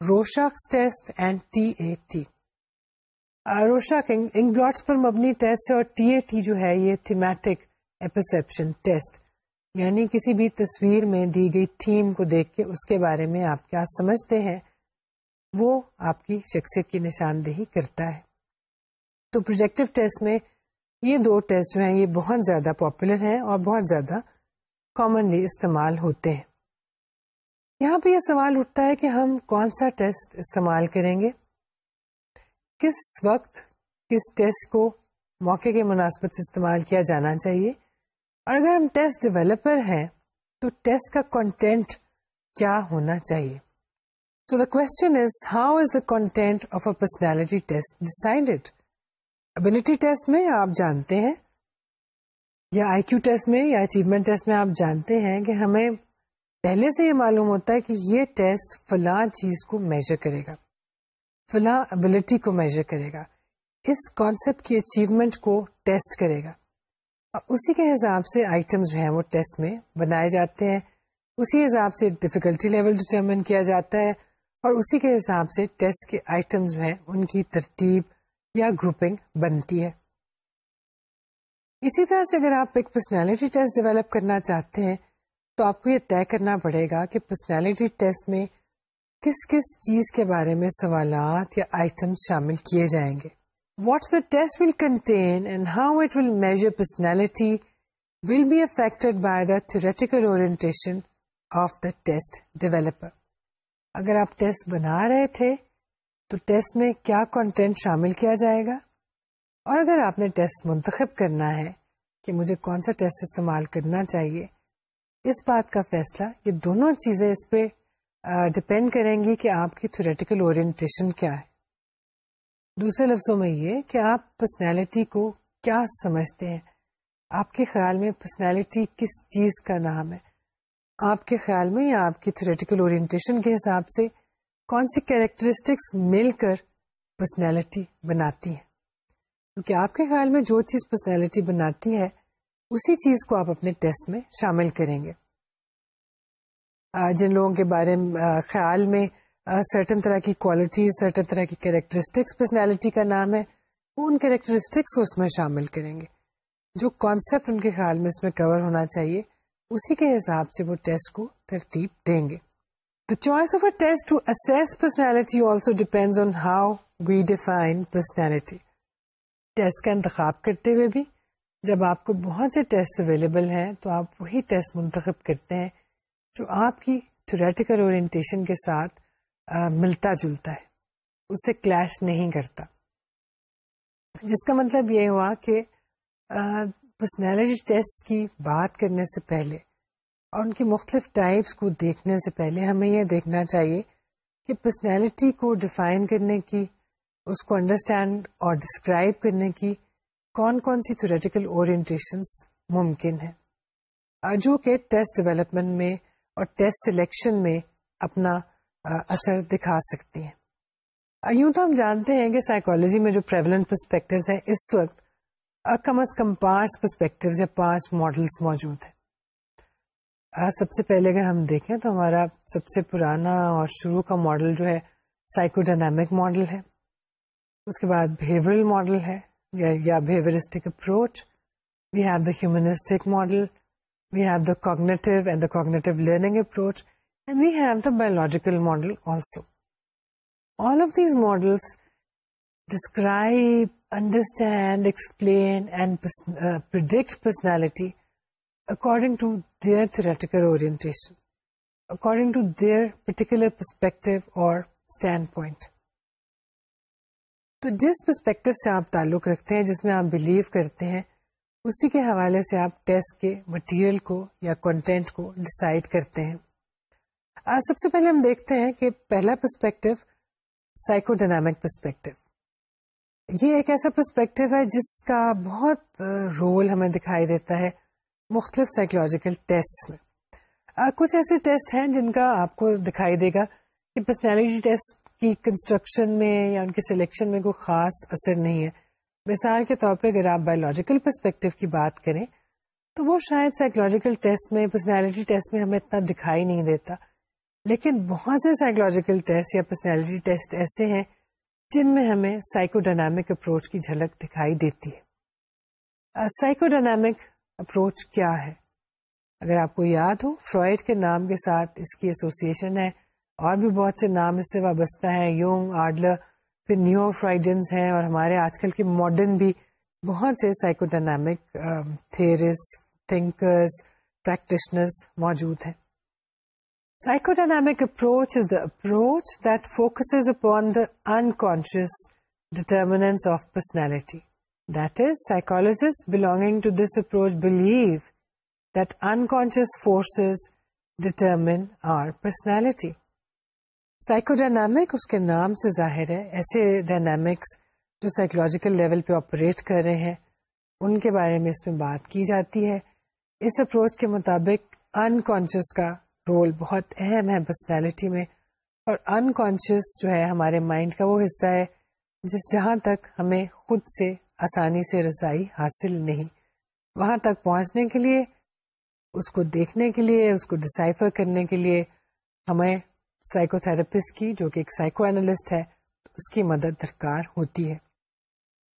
Rorschach test and T A T Rorschach ink پر مبنی ٹیسٹ ہے اور ٹی اے ٹی جو ہے یہ تھیمیٹک اپرسپشن ٹیسٹ یعنی کسی بھی تصویر میں دی گئی تھیم کو دیکھ کے اس کے بارے میں آپ کیا سمجھتے ہیں، وہ آپ کی شخصیت کی نشاندہی کرتا ہے۔ تو پروجیکٹو ٹیسٹ میں یہ دو ٹیسٹ جو ہیں یہ بہت زیادہ پاپولر ہیں اور بہت زیادہ کامنلی استعمال ہوتے ہیں۔ یہاں پہ یہ سوال اٹھتا ہے کہ ہم کون سا ٹیسٹ استعمال کریں گے؟ کس وقت کس ٹیسٹ کو موقع کے مناسبت سے استعمال کیا جانا چاہیے؟ اور اگر ہم ٹیسٹ ڈیولپر ہیں تو ٹیسٹ کا کنٹینٹ کیا ہونا چاہیے؟ So the question is how is the content of a personality test decided ability test میں آپ جانتے ہیں یا آئی کیو ٹیسٹ میں یا اچیومنٹ ٹیسٹ میں آپ جانتے ہیں کہ ہمیں پہلے سے یہ معلوم ہوتا ہے کہ یہ ٹیسٹ فلاں چیز کو میجر کرے گا۔ فلاں ابلٹی کو میجر کرے گا۔ اس کانسیپٹ کی اچیومنٹ کو ٹیسٹ کرے گا۔ اور اسی کے حساب سے آئٹم جو ہیں وہ ٹیسٹ میں بنائے جاتے ہیں۔ اسی حساب سے ڈیفیکلٹی لیول ڈٹرمن کیا جاتا ہے۔ اور اسی کے حساب سے ٹیسٹ کے آئٹم جو ہیں ان کی ترتیب یا گروپنگ بنتی ہے۔ اسی طرح سے اگر آپ ایک پرسنالٹی ٹیسٹ ڈیولپ کرنا چاہتے ہیں تو آپ کو یہ طے کرنا پڑے گا کہ پرسنالٹی ٹیسٹ میں کس کس چیز کے بارے میں سوالات یا آئٹم شامل کیے جائیں گے۔ What the test will contain and how it will measure personality will be affected by the theoretical orientation of the test developer اگر آپ ٹیسٹ بنا رہے تھے تو ٹیسٹ میں کیا کنٹینٹ شامل کیا جائے گا؟ اور اگر آپ نے ٹیسٹ منتخب کرنا ہے کہ مجھے کون سا ٹیسٹ استعمال کرنا چاہیے اس بات کا فیصلہ یہ دونوں چیزیں اس پہ ڈپینڈ کریں گی کہ آپ کی تھوریٹیکل اورینٹیشن کیا ہے۔ دوسرے لفظوں میں یہ کہ آپ پرسنالٹی کو کیا سمجھتے ہیں۔ آپ کے خیال میں پرسنالٹی کس چیز کا نام ہے؟ آپ کے خیال میں یا آپ کی تھریٹیکل اورینٹیشن کے حساب سے کون سی کیریکٹرسٹکس مل کر پرسنالٹی بناتی ہیں؟ کیونکہ آپ کے خیال میں جو چیز پرسنالٹی بناتی ہے اسی چیز کو آپ اپنے ٹیسٹ میں شامل کریں گے۔ جن لوگوں کے بارے میں خیال میں سرٹن طرح کی کوالٹی سرٹن طرح کی کیریکٹرسٹکس پرسنالٹی کا نام ہے وہ ان کیریکٹرسٹکس کو اس میں شامل کریں گے۔ جو کانسیپٹ ان کے خیال میں اس میں کور ہونا چاہیے، اسی کے حساب سے وہ ٹیسٹ کو ترتیب دیں گے۔ The choice of a test to assess personality also depend on how we define personality test کا انتخاب کرتے ہوئے بھی جب آپ کو بہت سے ٹیسٹ اویلیبل ہیں تو آپ وہی ٹیسٹ منتخب کرتے ہیں جو آپ کی تھوریٹیکل اورینٹیشن کے ساتھ آ, ملتا جلتا ہے۔ اس سے کلیش نہیں کرتا۔ جس کا مطلب یہ ہوا کہ پرسنالٹی ٹیسٹ کی بات کرنے سے پہلے اور ان کی مختلف ٹائپس کو دیکھنے سے پہلے ہمیں یہ دیکھنا چاہیے کہ پرسنالٹی کو ڈیفائن کرنے کی اس کو انڈرسٹینڈ اور ڈسکرائب کرنے کی کون کون سی تھوریٹیکل اورینٹیشن ممکن ہے جو کہ ٹیسٹ ڈیولپمنٹ میں اور ٹیسٹ سلیکشن میں اپنا اثر دکھا سکتی ہیں۔ یوں تو ہم جانتے ہیں کہ سائیکولوجی میں جو پریولنٹ پرسپیکٹو ہیں، اس وقت کم از کم پانچ پرسپیکٹو یا پانچ ماڈلس موجود ہیں۔ سب سے پہلے اگر ہم دیکھیں تو ہمارا سب سے پرانا اور شروع کا ماڈل جو ہے سائیکو ڈائنامک ماڈل ہے۔ اس کے بعد بہیورل ماڈل ہے۔ یا behaviouristic approach we have the humanistic model we have the cognitive and the cognitive learning approach and we have the biological model also all of these models describe understand explain and predict personality according to their theoretical orientation, according to their particular perspective or standpoint. تو جس پرسپیکٹو سے آپ تعلق رکھتے ہیں، جس میں آپ بلیو کرتے ہیں، اسی کے حوالے سے آپ ٹیسٹ کے مٹیریل کو یا کنٹینٹ کو ڈسائڈ کرتے ہیں۔ آج سب سے پہلے ہم دیکھتے ہیں کہ پہلا پرسپیکٹو سائیکو ڈائنامک پرسپیکٹو یہ ایک ایسا پرسپیکٹو ہے جس کا بہت رول ہمیں دکھائی دیتا ہے مختلف سائیکولوجیکل ٹیسٹ میں۔ کچھ ایسے ٹیسٹ ہیں جن کا آپ کو دکھائی دے گا کہ پرسنالٹی ٹیسٹ کی کنسٹرکشن میں یا ان کی سلیکشن میں کوئی خاص اثر نہیں ہے۔ مثال کے طور پہ اگر آپ بایولوجیکل پرسپیکٹو کی بات کریں، تو وہ شاید سائیکولوجیکل ٹیسٹ میں پرسنالٹی ٹیسٹ میں ہمیں اتنا دکھائی نہیں دیتا۔ لیکن بہت سے سائیکولوجیکل ٹیسٹ یا پرسنالٹی ٹیسٹ ایسے ہیں جن میں ہمیں سائیکو ڈائنامک اپروچ کی جھلک دکھائی دیتی ہے۔ سائیکو ڈائنامک اپروچ کیا ہے؟ اگر آپ کو یاد ہو فرائڈ کے نام کے ساتھ اس کی ایسوسیشن ہے۔ اور بھی بہت سے نام اس سے وابستہ ہیں، یونگ، آڈلر، پھر نیو فرائڈنس ہیں اور ہمارے آج کل کے ماڈرن بھی بہت سے psychodynamic theories thinkers practitioners موجود ہیں۔ Psychodynamic approach is the approach that focus upon the unconscious determinants of personality that is psychologist belonging to this approach believe that unconscious forces determine our personality psychodynamic اس کے نام سے ظاہر ہے ایسے ڈائنامکس جو سائیکولوجیکل لیول پہ آپریٹ کر رہے ہیں ان کے بارے میں اس میں بات کی جاتی ہے اس اپروچ کے مطابق انکانشیس کا رول بہت اہم ہے پرسنالٹی میں اور انکانشیس جو ہے ہمارے مائنڈ کا وہ حصہ ہے جس جہاں تک ہمیں خود سے آسانی سے رسائی حاصل نہیں۔ وہاں تک پہنچنے کے لیے، اس کو دیکھنے کے لیے، اس کو ڈسائفر کرنے کے لیے ہمیں سائیکو تھراپسٹ کی جو کہ ایک سائیکو اینالسٹ ہے، اس کی مدد درکار ہوتی ہے۔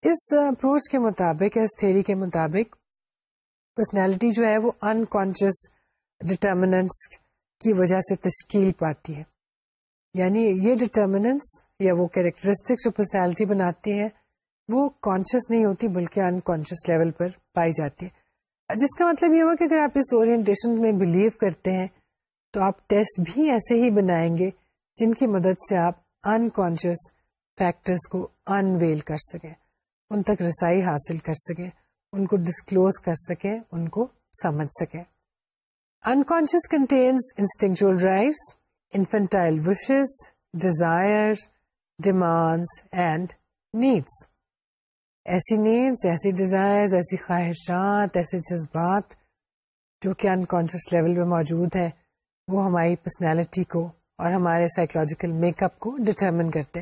اس اپروچ کے مطابق، اس تھیری کے مطابق پرسنالٹی جو ہے وہ انکانشیس ڈٹرمنٹس کی وجہ سے تشکیل پاتی ہے۔ یعنی یہ ڈٹرمنٹس یا وہ کیریکٹرسٹکس جو پرسنالٹی بناتی ہیں، وہ کانشیس نہیں ہوتی، بلکہ انکانشیس لیول پر پائی جاتی ہے جس کا مطلب یہ ہوا کہ اگر آپ اس اورینٹیشن میں بلیو کرتے ہیں تو آپ ٹیسٹ بھی ایسے ہی بنائیں گے جن کی مدد سے آپ انکانشیس فیکٹرس کو انویل کر سکیں، ان تک رسائی حاصل کر سکیں، ان کو ڈسکلوز کر سکیں، ان کو سمجھ سکیں۔ Unconscious contains instinctual drives infantile wishes desire demands and needs ایسی نیڈس ایسی ڈیزائر ایسی خواہشات ایسے جذبات جو کہ انکانشیس لیول پہ موجود ہیں وہ ہماری پرسنالٹی کو اور ہمارے سائیکولوجیکل میک اپ کو ڈٹرمن کرتے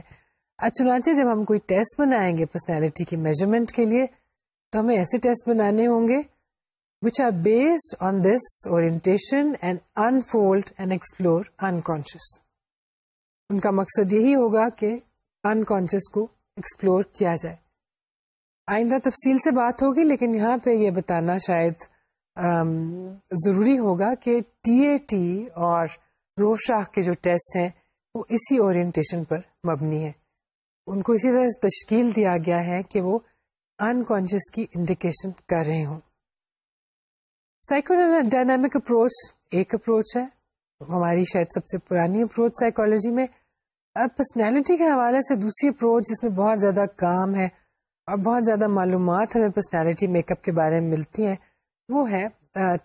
چنانچہ جب ہم کوئی ٹیسٹ بنائیں گے پرسنالٹی کی میجرمنٹ کے لیے، تو ہمیں ایسے ٹیسٹ بنانے ہوں گے which are based on this orientation and unfold and explore unconscious ان کا مقصد یہی ہوگا کہ انکانشیس کو ایکسپلور کیا جائے۔ آئندہ تفصیل سے بات ہوگی، لیکن یہاں پہ یہ بتانا شاید ضروری ہوگا کہ ٹی اے ٹی اور روشاہ کے جو ٹیسٹ ہیں، وہ اسی اورینٹیشن پر مبنی ہے ان کو اسی طرح تشکیل دیا گیا ہے کہ وہ انکانشیس کی انڈیکیشن کر رہے ہوں۔ سائیکو ڈائنامک اپروچ ایک اپروچ ہے۔ ہماری شاید سب سے پرانی اپروچ سائیکولوجی میں۔ اب پرسنالٹی کے حوالے سے دوسری اپروچ جس میں بہت زیادہ کام ہے اور بہت زیادہ معلومات ہمیں پرسنالٹی میک اپ کے بارے میں ملتی ہیں۔ وہ ہے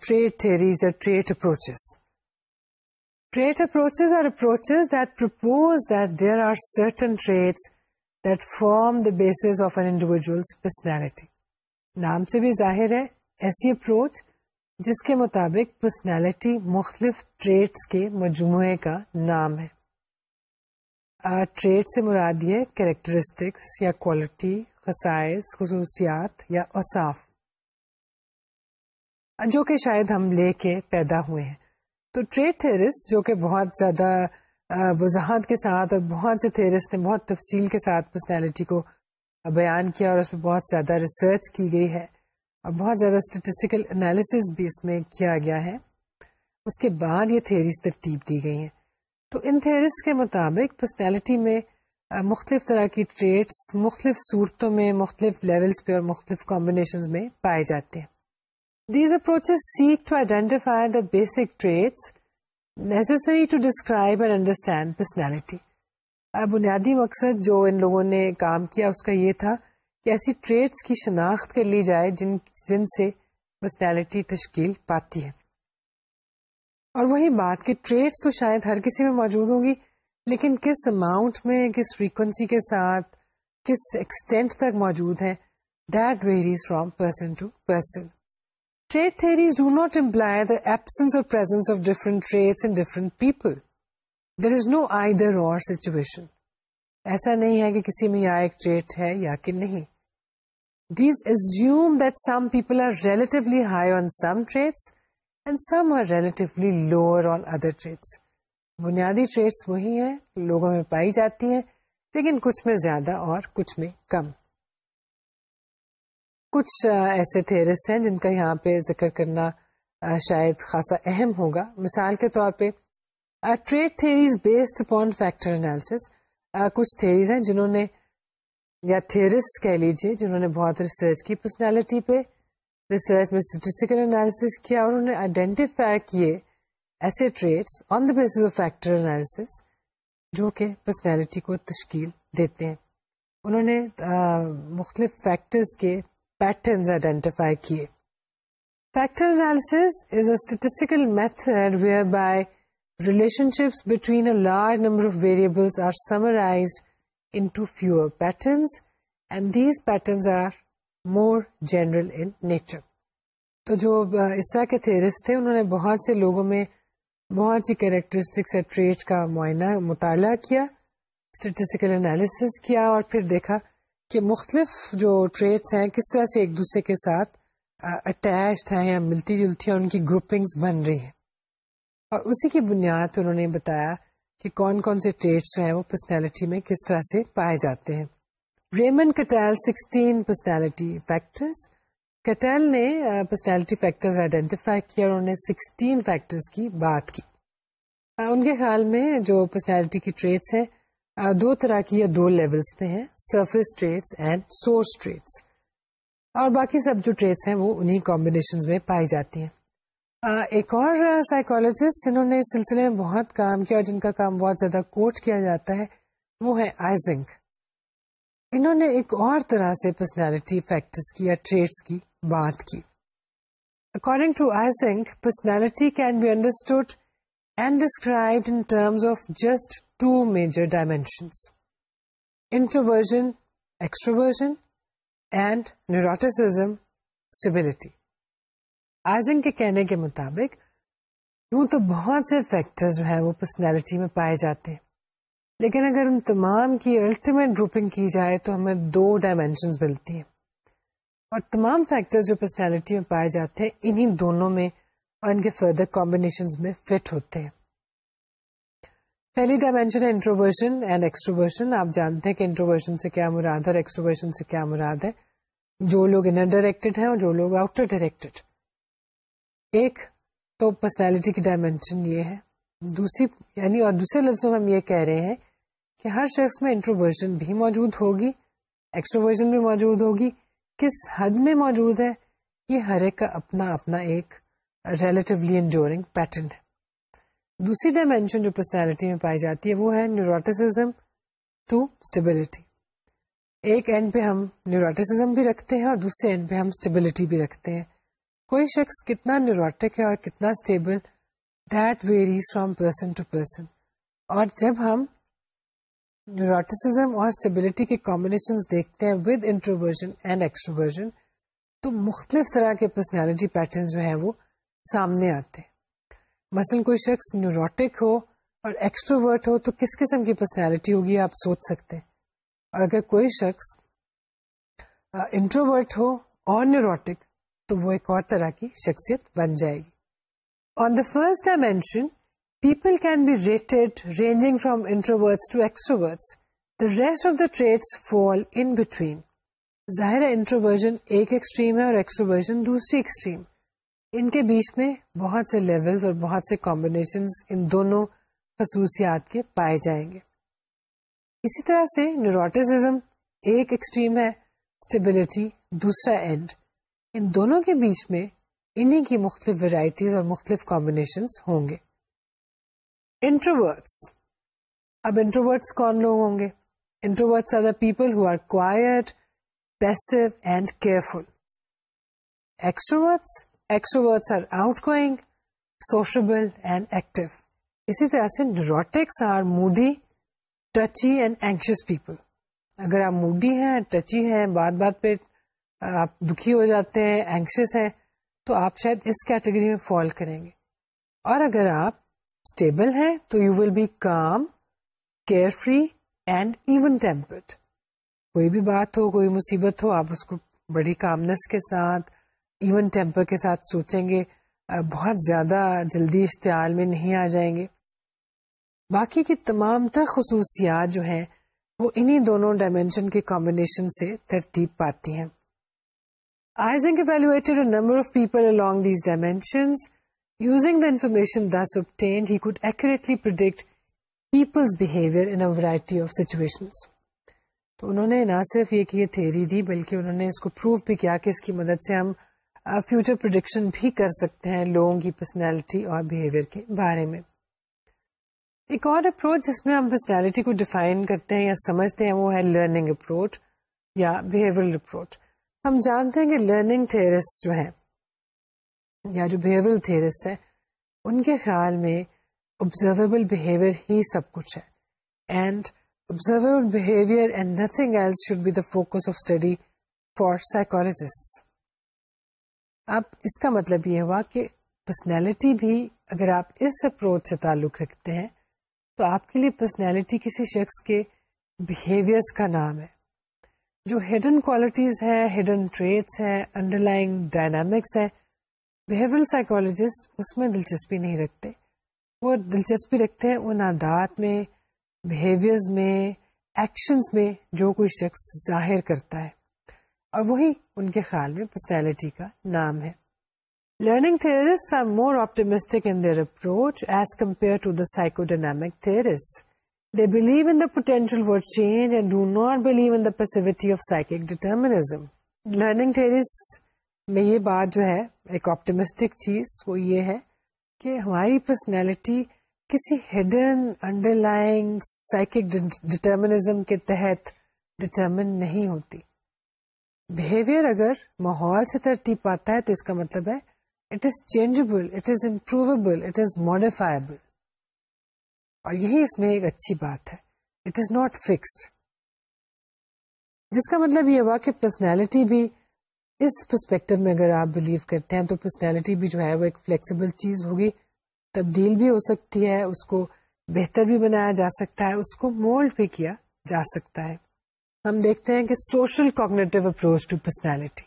trait theories trait approaches trait approaches are approaches that propose that there are certain traits that form the base of an individual personality نام سے بھی ظاہر ہے، ایسی اپروچ جس کے مطابق پرسنالٹی مختلف ٹریڈس کے مجموعے کا نام ہے۔ ٹریڈ سے مراد یہ کیریکٹرسٹکس یا کوالٹی خصائص، خصوصیات یا اصاف جو کہ شاید ہم لے کے پیدا ہوئے ہیں۔ تو ٹریڈ تھیرسٹ جو کہ بہت زیادہ وضاحت کے ساتھ اور بہت سے تھیرسٹ نے بہت تفصیل کے ساتھ پرسنالٹی کو بیان کیا اور اس پہ بہت زیادہ ریسرچ کی گئی ہے اور بہت زیادہ اسٹیٹسٹیکل انالیس بھی اس میں کیا گیا ہے۔ اس کے بعد یہ تھیریز ترتیب دی گئی ہیں۔ تو ان تھیریز کے مطابق پرسنالٹی میں مختلف طرح کی ٹریڈس مختلف صورتوں میں، مختلف لیولس پہ اور مختلف کمبینیشن میں پائے جاتے ہیں۔ These approaches seek to identify the basic traits necessary to describe and understand personality. بنیادی مقصد جو ان لوگوں نے کام کیا اس کا یہ تھا کہ ایسی ٹریٹس کی شناخت کر لی جائے جن جن سے پرسنالٹی تشکیل پاتی ہے اور وہی بات کہ ٹریٹس تو شاید ہر کسی میں موجود ہوں گی، لیکن کس اماؤنٹ میں، کس فریکوینسی کے ساتھ، کس ایکسٹینٹ تک موجود ہے that varies from person to person Trait theories do not imply the absence or presence of different traits in different people. There is no either or situation. ایسا نہیں ہے کہ کسی میں یا ایک ٹریٹ ہے یا کہ نہیں these assume that some people are relatively high on some traits and some are relatively lower on other traits بنیادی ٹریٹس وہی ہیں، لوگوں میں پائی جاتی ہیں، لیکن کچھ میں زیادہ اور کچھ میں کم کچھ ایسے تھیرس ہیں جن کا یہاں پہ ذکر کرنا شاید خاصا اہم ہوگا۔ مثال کے طور پہ trait theories based upon factor analysis کچھ تھیریز ہیں جنہوں نے، یا تھیرسٹ کہہ لیجیے جنہوں نے بہت ریسرچ کی پرسنالٹی پہ ریسرچ میں اسٹیٹسٹیکل انالیس کیا اور انہوں نے آئیڈینٹیفائی کیے ایسے traits on the base of factor analysis جو کہ پرسنالٹی کو تشکیل دیتے ہیں۔ انہوں نے مختلف فیکٹرز کے پیٹرنز آئیڈینٹیفائی کیے factor analysis is a statistical method whereby relationships between a large number of variables are summarized into fewer patterns and these patterns are more general in nature تو جو اس طرح کے تھیرس تھے، انہوں نے بہت سے لوگوں میں بہت سی کیریکٹرسٹکس ٹریٹ کا معائنہ، مطالعہ کیا اسٹیٹسٹیکل انالیس کیا، اور پھر دیکھا کہ مختلف جو ٹریٹس ہیں، کس طرح سے ایک دوسرے کے ساتھ اٹیچڈ ہیں یا ملتی جلتی ہیں، ان کی گروپنگس بن رہی ہیں۔ اور اسی کی بنیاد پہ انہوں نے بتایا کہ کون کون سے ٹریٹس جو ہیں وہ پرسنالٹی میں کس طرح سے پائے جاتے ہیں۔ Raymond Cattell sixteen personality factors Cattell نے پرسنالٹی فیکٹرز آئیڈینٹیفائی کیا اور انہوں نے سکسٹین فیکٹرز کی بات کی۔ ان کے خیال میں جو پرسنالٹی کی ٹریٹس ہیں دو طرح کی یا دو لیولس پہ ہیں surface traits and source traits اور باقی سب جو ٹریٹس ہیں، وہ انہیں کمبینیشن میں پائی جاتی ہیں۔ ایک اور سائیکولوجسٹ جنہوں نے اس سلسلے میں بہت کام کیا اور جن کا کام بہت زیادہ کوٹ کیا جاتا ہے، وہ ہے آئزنگ انہوں نے ایک اور طرح سے پرسنالٹی فیکٹرس کی یا ٹریٹس کی بات کی۔ According to Eysenck personality can be understood and described in terms of just two major dimensions introversion extroversion and neuroticism stability Eysenck کے کہنے کے مطابق یوں تو بہت سے فیکٹر جو ہے وہ پرسنالٹی میں پائے جاتے ہیں. لیکن اگر ان تمام کی الٹیمیٹ گروپنگ کی جائے تو ہمیں دو ڈائمینشن ملتی ہیں. اور تمام فیکٹر جو پرسنالٹی میں پائے جاتے ہیں انہیں دونوں میں اور ان کے فردر کمبینیشن میں فٹ ہوتے ہیں۔ پہلی ڈائمینشن ہے انٹروورژن اینڈ ایکسٹروورژن آپ جانتے ہیں کہ انٹروورژن سے کیا مراد ہے اور ایکسٹروورژن سے کیا مراد ہے۔ جو لوگ انر ڈائریکٹڈ ہیں اور جو لوگ آؤٹر ڈائریکٹڈ ایک تو پرسنالٹی کی ڈائمینشن یہ ہے۔ دوسری یعنی اور دوسرے لفظوں میں ہم یہ کہہ رہے ہیں کہ ہر شخص میں انٹروورژن بھی موجود ہوگی ایکسٹروورژن بھی موجود ہوگی۔ کس حد میں موجود ہے؟ یہ ہر ایک کا اپنا اپنا ایک ریلیٹیولی انڈورنگ پیٹرن ہے۔ دوسری ڈائمینشن جو پرسنالٹی میں پائی جاتی ہے وہ ہے نیوروٹیسم ٹو اسٹیبلٹی ایک اینڈ پہ ہم نیوروٹیسم بھی رکھتے ہیں اور دوسرے اینڈ پہ ہم اسٹیبلٹی بھی رکھتے ہیں۔ کوئی شخص کتنا نیوروٹک ہے اور کتنا stable that varies from person to person اور جب ہم نیوروٹیسم اور اسٹیبلٹی کے کمبینیشن دیکھتے ہیں ود انٹروورژن اینڈ ایکسٹروورژن تو مختلف طرح کے پرسنالٹی پیٹرن جو ہیں وہ سامنے آتے ہیں۔ مثلا کوئی شخص نیوروٹک ہو اور ایکسٹروورٹ ہو تو کس قسم کی پرسنالٹی ہوگی آپ سوچ سکتے ہیں۔ اور اگر کوئی شخص انٹروورٹ ہو اور نیوروٹک تو وہ ایک اور طرح کی شخصیت بن جائے گی۔ On the first dimension people can be rated ranging from introverts to extroverts the rest of the traits fall in between ظاہر انٹروورژن ایک ایکسٹریم ہے اور ایکسٹروورژن دوسری ایکسٹریم ان کے بیچ میں بہت سے لیولز اور بہت سے کمبینیشن ان دونوں خصوصیات کے پائے جائیں گے۔ اسی طرح سے نیوروٹیزم ایک ایکسٹریم ہے اسٹیبلٹی دوسرا اینڈ ان دونوں کے بیچ میں انہیں کی مختلف ویرائٹیز اور مختلف کمبینیشن ہوں گے۔ انٹروورٹس اب انٹروورٹس کون لوگ ہوں گے؟ Introverts are the people who are quiet passive and careful extroverts extroverts are outgoing sociable and active اسی طرح سے neurotics are moody touchy and anxious people اگر آپ موڈی ہیں ٹچی ہیں، بات بات پہ آپ دکھی ہو جاتے ہیں اینکشیس ہیں، تو آپ شاید اس کیٹیگری میں فال کریں گے۔ اور اگر آپ اسٹیبل ہیں، تو you will be calm carefree and even tempered کوئی بھی بات ہو، کوئی مصیبت ہو، آپ اس کو بڑی کامنس کے ساتھ ایون ٹیمپر کے ساتھ سوچیں گے بہت زیادہ جلدی اشتعال میں نہیں آ جائیں گے۔ باقی کی تمام تر خصوصیات جو ہیں، وہ انہی دونوں ڈائمینشن کے کمبینیشن سے ترتیب پاتی ہیں۔ Eysenck evaluated number of people along these dimensions. Using the information thus obtained he could accurately predict people's behavior in a variety of situations. تو انہوں نے نہ صرف یہ کی تھیری دی، بلکہ انہوں نے اس کو پروف بھی کیا کہ اس کی مدد سے ہم فیوچر پروڈکشن بھی کر سکتے ہیں لوگوں کی پرسنالٹی اور بہیویئر کے بارے میں۔ ایک اور اپروچ جس میں ہم پرسنالٹی کو ڈیفائن کرتے ہیں یا سمجھتے ہیں وہ ہے لرننگ اپروچ یا بہیویئر اپروچ ہم جانتے ہیں کہ لرننگ تھیرسٹ جو ہیں یا جو بہیویئر تھیرسٹ ہیں، ان کے خیال میں آبزرویبل بہیویئر ہی سب کچھ ہے۔ And observable behaviour and nothing else should be the focus of study for psychologist اب اس کا مطلب یہ ہوا کہ پرسنالٹی بھی اگر آپ اس اپروچ سے تعلق رکھتے ہیں، تو آپ کے لیے پرسنالٹی کسی شخص کے بہیویئرس کا نام ہے۔ جو ہڈن کوالٹیز ہیں ہڈن ٹریٹس ہیں انڈر لائن ڈائنامکس ہیں بہیویئر سائیکولوجسٹ اس میں دلچسپی نہیں رکھتے۔ وہ دلچسپی رکھتے ہیں ان عادات میں بہیویئرز میں ایکشنز میں جو کوئی شخص ظاہر کرتا ہے۔ اور وہی ان کے خیال میں پرسنالٹی کا نام ہے۔ Learning theorists are more optimistic in their approach as compare to the psychodynamic theorists They believe in the potential for change and do not believe in the passivity of psychic determinism. Learning theories میں یہ بات جو ہے، ایک آپٹمسٹک چیز وہ یہ ہے کہ ہماری پرسنالٹی کسی hidden underlying psychic determinism کے تحت ڈٹرمن نہیں ہوتی۔ بہیویئر اگر ماحول سے ترتیب پاتا ہے تو اس کا مطلب ہے it is changeable it is improvable it is modifiable اور یہی اس میں ایک اچھی بات ہے اٹ از ناٹ فکسڈ جس کا مطلب یہ ہوا کہ پرسنالٹی بھی اس پرسپیکٹو میں اگر آپ بلیو کرتے ہیں تو پرسنالٹی بھی جو ہے وہ ایک فلیکسیبل چیز ہوگی تبدیل بھی ہو سکتی ہے اس کو بہتر بھی بنایا جا سکتا ہے اس کو مولڈ بھی کیا جا سکتا ہے ہم دیکھتے ہیں کہ social cognitive approach to personality.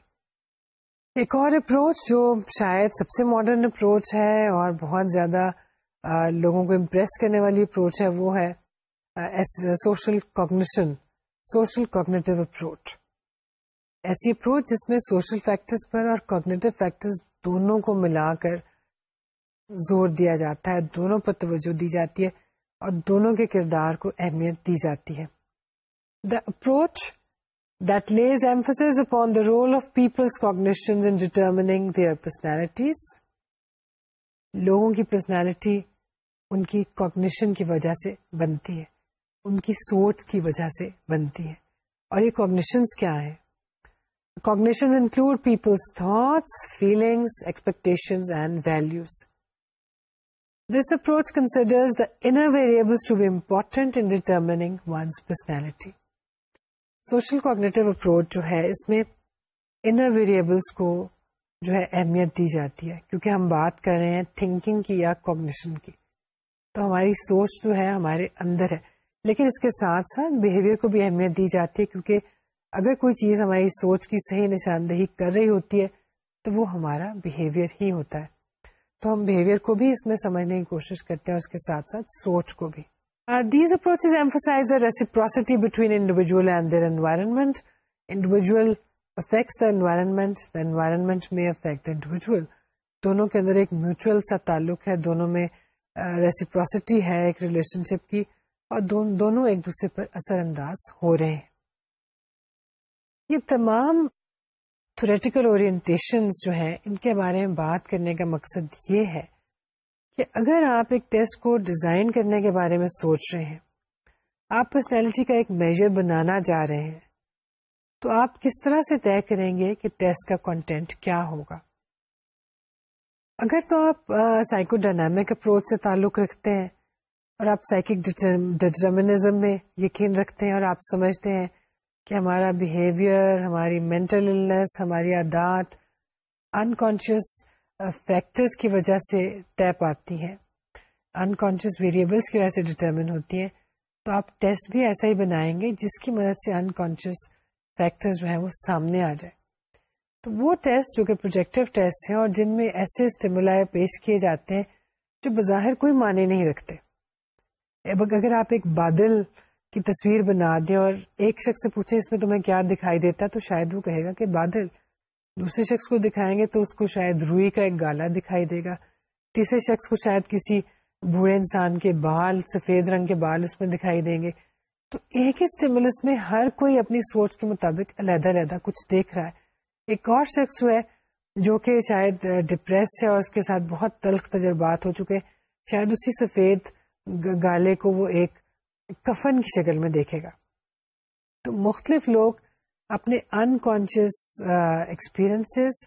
ایک اور اپروچ جو شاید سب سے ماڈرن اپروچ ہے اور بہت زیادہ لوگوں کو امپریس کرنے والی اپروچ ہے، وہ ہے social cognition, social cognitive approach. ایسی اپروچ جس میں سوشل فیکٹرز پر اور کوگنیٹو فیکٹرز دونوں کو ملا کر زور دیا جاتا ہے، دونوں پر توجہ دی جاتی ہے اور دونوں کے کردار کو اہمیت دی جاتی ہے۔ The approach that lays emphasis upon the role of people's cognition in determining their personalities لوگوں کی پرسنالٹی ان کی کوگنیشن کی وجہ سے بنتی ہے، ان کی سوچ کی وجہ سے بنتی ہے۔ اور یہ کوگنیشنس کیا ہے cognition include people's thoughts feelings expectation and values this approach consider the inner variables to be important in determining one's personality social cognitive approach جو ہے، اس میں انر ویریبلس کو جو ہے اہمیت دی جاتی ہے۔ کیونکہ ہم بات کر رہے ہیں تھنکنگ کی یا کوگنیشن کی۔ تو ہماری سوچ جو ہے ہمارے اندر ہے۔ لیکن اس کے ساتھ ساتھ بہیویئر کو بھی اہمیت دی جاتی ہے، کیونکہ اگر کوئی چیز ہماری سوچ کی صحیح نشاندہی کر رہی ہوتی ہے، تو وہ ہمارا بہیویئر ہی ہوتا ہے۔ تو ہم بہیویئر کو بھی اس میں سمجھنے کی کوشش کرتے ہیں اس کے ساتھ ساتھ سوچ کو بھی۔ These approach emphasize reciprocity between individual and their environment individual affects the environment the environment میں افیکٹ انڈیویجل دونوں کے اندر ایک میوچل سا تعلق ہے دونوں میں ریسیپروسٹی ہے ایک ریلیشن شپ کی اور دونوں ایک دوسرے پر اثر انداز ہو رہے ہیں یہ تمام تھوریٹیکل اورینٹیشن جو ہیں، ان کے بارے میں بات کرنے کا مقصد یہ ہے کہ اگر آپ ایک ٹیسٹ کو ڈیزائن کرنے کے بارے میں سوچ رہے ہیں، آپ پرسنالٹی کا ایک میجر بنانا جا رہے ہیں، تو آپ کس طرح سے طے کریں گے کہ ٹیسٹ کا کنٹینٹ کیا ہوگا؟ اگر تو آپ سائیکو ڈائنامک اپروچ سے تعلق رکھتے ہیں اور آپ سائکک ڈٹرمنزم میں یقین رکھتے ہیں اور آپ سمجھتے ہیں کہ ہمارا بیہیویئر ہماری مینٹل ہماری عادات انکانشیس فیکٹرز کی وجہ سے طے پاتی ہیں انکانشیس ویریبلس کی وجہ سے ڈٹرمن ہوتی ہیں۔ تو آپ ٹیسٹ بھی ایسا ہی بنائیں گے جس کی مدد سے انکانشیس فیکٹر جو ہے وہ سامنے آ جائے تو وہ ٹیسٹ جو کہ پروجیکٹو ٹیسٹ ہیں اور جن میں ایسے اسٹیمولا پیش کیے جاتے ہیں جو بظاہر کوئی معنی نہیں رکھتے۔ اگر آپ ایک بادل کی تصویر بنا دیں اور ایک شخص سے پوچھیں اس میں تمہیں کیا دکھائی دیتا تو شاید وہ کہے گا کہ بادل۔ دوسرے شخص کو دکھائیں گے تو اس کو شاید روئی کا ایک گالا دکھائی دے گا۔ تیسرے شخص کو شاید کسی بوڑھے انسان کے بال، سفید رنگ کے بال اس میں دکھائی دیں گے۔ تو ایک ہی اسٹیمولس میں ہر کوئی اپنی سوچ کے مطابق علیحدہ علیحدہ کچھ دیکھ رہا ہے۔ ایک اور شخص ہے جو کہ شاید ڈپریس ہے اور اس کے ساتھ بہت تلخ تجربات ہو چکے شاید اسی سفید گالے کو وہ ایک کفن کی شکل میں دیکھے گا۔ تو مختلف لوگ اپنے انکانشیس ایکسپیرئنس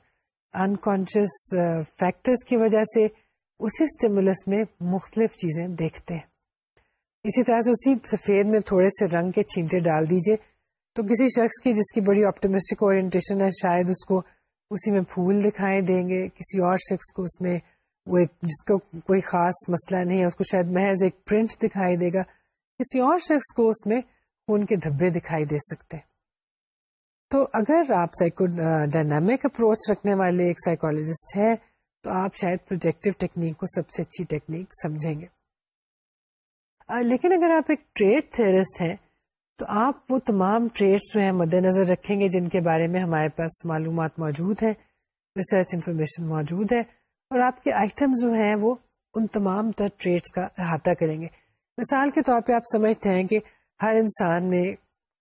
انکانشیس فیکٹرز کی وجہ سے اسی اسٹیمولس میں مختلف چیزیں دیکھتے ہیں۔ اسی طرح سے اسی سفید میں تھوڑے سے رنگ کے چھینٹے ڈال دیجیے۔ تو کسی شخص کی جس کی بڑی آپٹمسٹک اورینٹیشن ہے، شاید اس کو اسی میں پھول دکھائی دیں گے۔ کسی اور شخص کو اس میں وہ ایک، جس کو کوئی خاص مسئلہ نہیں ہے، اس کو شاید محض ایک پرنٹ دکھائی دے گا۔ کسی اور شخص کو اس میں خون کے دھبے دکھائی دے سکتے تو اگر آپ سائیکو ڈائنامک اپروچ رکھنے والے ایک سائیکولوجسٹ ہے تو آپ شاید پروجیکٹو ٹیکنیک کو سب سے اچھی ٹیکنیک سمجھیں گے۔ لیکن اگر آپ ایک ٹریڈ تھرسٹ ہیں، تو آپ وہ تمام ٹریڈس جو ہیں مد نظر رکھیں گے، جن کے بارے میں ہمارے پاس معلومات موجود ہیں ریسرچ انفارمیشن موجود ہے، اور آپ کے آئٹم جو ہیں وہ ان تمام تر ٹریڈس کا احاطہ کریں گے۔ مثال کے طور پہ آپ سمجھتے ہیں کہ ہر انسان میں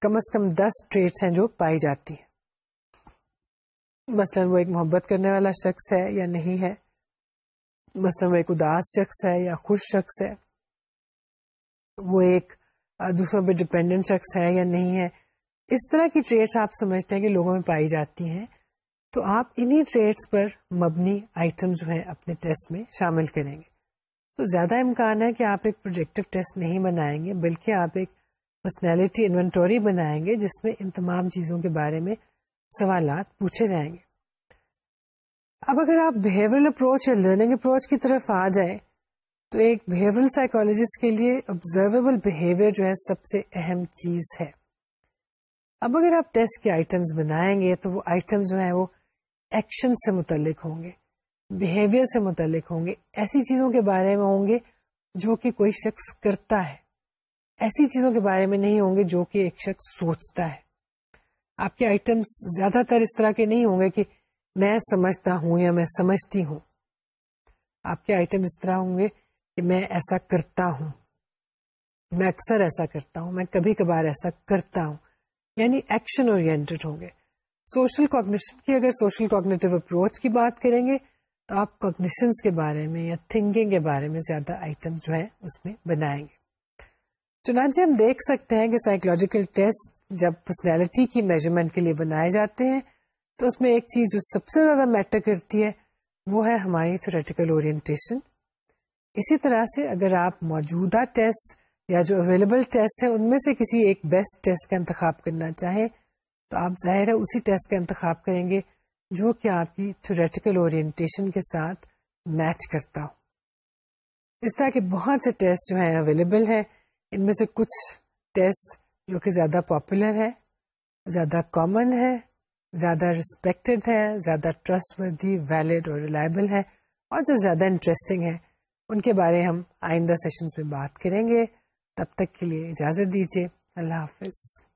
کم از کم دس ٹریڈس ہیں جو پائی جاتی ہیں۔ مثلاً وہ ایک محبت کرنے والا شخص ہے یا نہیں ہے۔ مثلاً وہ ایک اداس شخص ہے یا خوش شخص ہے۔ وہ ایک دوسروں پہ ڈپینڈنٹ شخص ہے یا نہیں ہے۔ اس طرح کی ٹریڈس آپ سمجھتے ہیں کہ لوگوں میں پائی جاتی ہیں۔ تو آپ انہی ٹریڈس پر مبنی آئٹم جو ہے اپنے ٹیسٹ میں شامل کریں گے۔ تو زیادہ امکان ہے کہ آپ ایک پروجیکٹو ٹیسٹ نہیں بنائیں گے، بلکہ آپ ایک پرسنالٹی انوینٹوری بنائیں گے، جس میں ان تمام چیزوں کے بارے میں سوالات پوچھے جائیں گے۔ اب اگر آپ بہیورل اپروچ یا لرننگ اپروچ کی طرف آ جائیں، تو ایک بہیورل سائیکولوجسٹ کے لیے آبزرویبل بہیویئر جو ہے سب سے اہم چیز ہے۔ اب اگر آپ ٹیسٹ کے آئٹمس بنائیں گے، تو وہ آئٹم جو ہے وہ ایکشن سے متعلق ہوں گے بہیویئر سے متعلق ہوں گے، ایسی چیزوں کے بارے میں ہوں گے جو کہ کوئی شخص کرتا ہے۔ ایسی چیزوں کے بارے میں نہیں ہوں گے جو کہ ایک شخص سوچتا ہے۔ آپ کے آئٹمس زیادہ تر اس طرح کے نہیں ہوں گے کہ میں سمجھتا ہوں یا میں سمجھتی ہوں۔ آپ کے آئٹم اس طرح ہوں گے کہ میں ایسا کرتا ہوں۔ میں اکثر ایسا کرتا ہوں، میں کبھی کبھار ایسا کرتا ہوں۔ یعنی ایکشن اورینٹیڈ ہوں گے۔ سوشل کوگنیشن کی اگر سوشل کوگنیٹو اپروچ کی بات کریں گے تو آپ کوگنیشنس کے بارے میں یا تھنکنگ کے بارے میں زیادہ آئٹم جو ہے اس میں بنائیں گے۔ چنانچہ ہم دیکھ سکتے ہیں کہ سائیکولوجیکل ٹیسٹ جب پرسنالٹی کی میجرمنٹ کے لیے بنائے جاتے ہیں، تو اس میں ایک چیز جو سب سے زیادہ میٹر کرتی ہے، وہ ہے ہماری تھوریٹیکل اورینٹیشن اسی طرح سے اگر آپ موجودہ ٹیسٹ یا جو اویلیبل ٹیسٹ ہیں، ان میں سے کسی ایک بیسٹ ٹیسٹ کا انتخاب کرنا چاہیں، تو آپ ظاہر ہے اسی ٹیسٹ کا انتخاب کریں گے جو کہ آپ کی تھوریٹیکل اورینٹیشن کے ساتھ میچ کرتا ہو۔ اس طرح کے بہت سے ٹیسٹ جو ہیں اویلیبل ہیں ان میں سے کچھ ٹیسٹ جو کہ زیادہ پاپولر ہے، زیادہ کامن ہے، زیادہ ریسپیکٹڈ ہے، زیادہ ٹرسٹ وردی ویلڈ اور ریلائبل ہے اور جو زیادہ انٹرسٹنگ ہے، ان کے بارے ہم آئندہ سیشنز میں بات کریں گے۔ تب تک کے لیے اجازت دیجیے۔ اللہ حافظ۔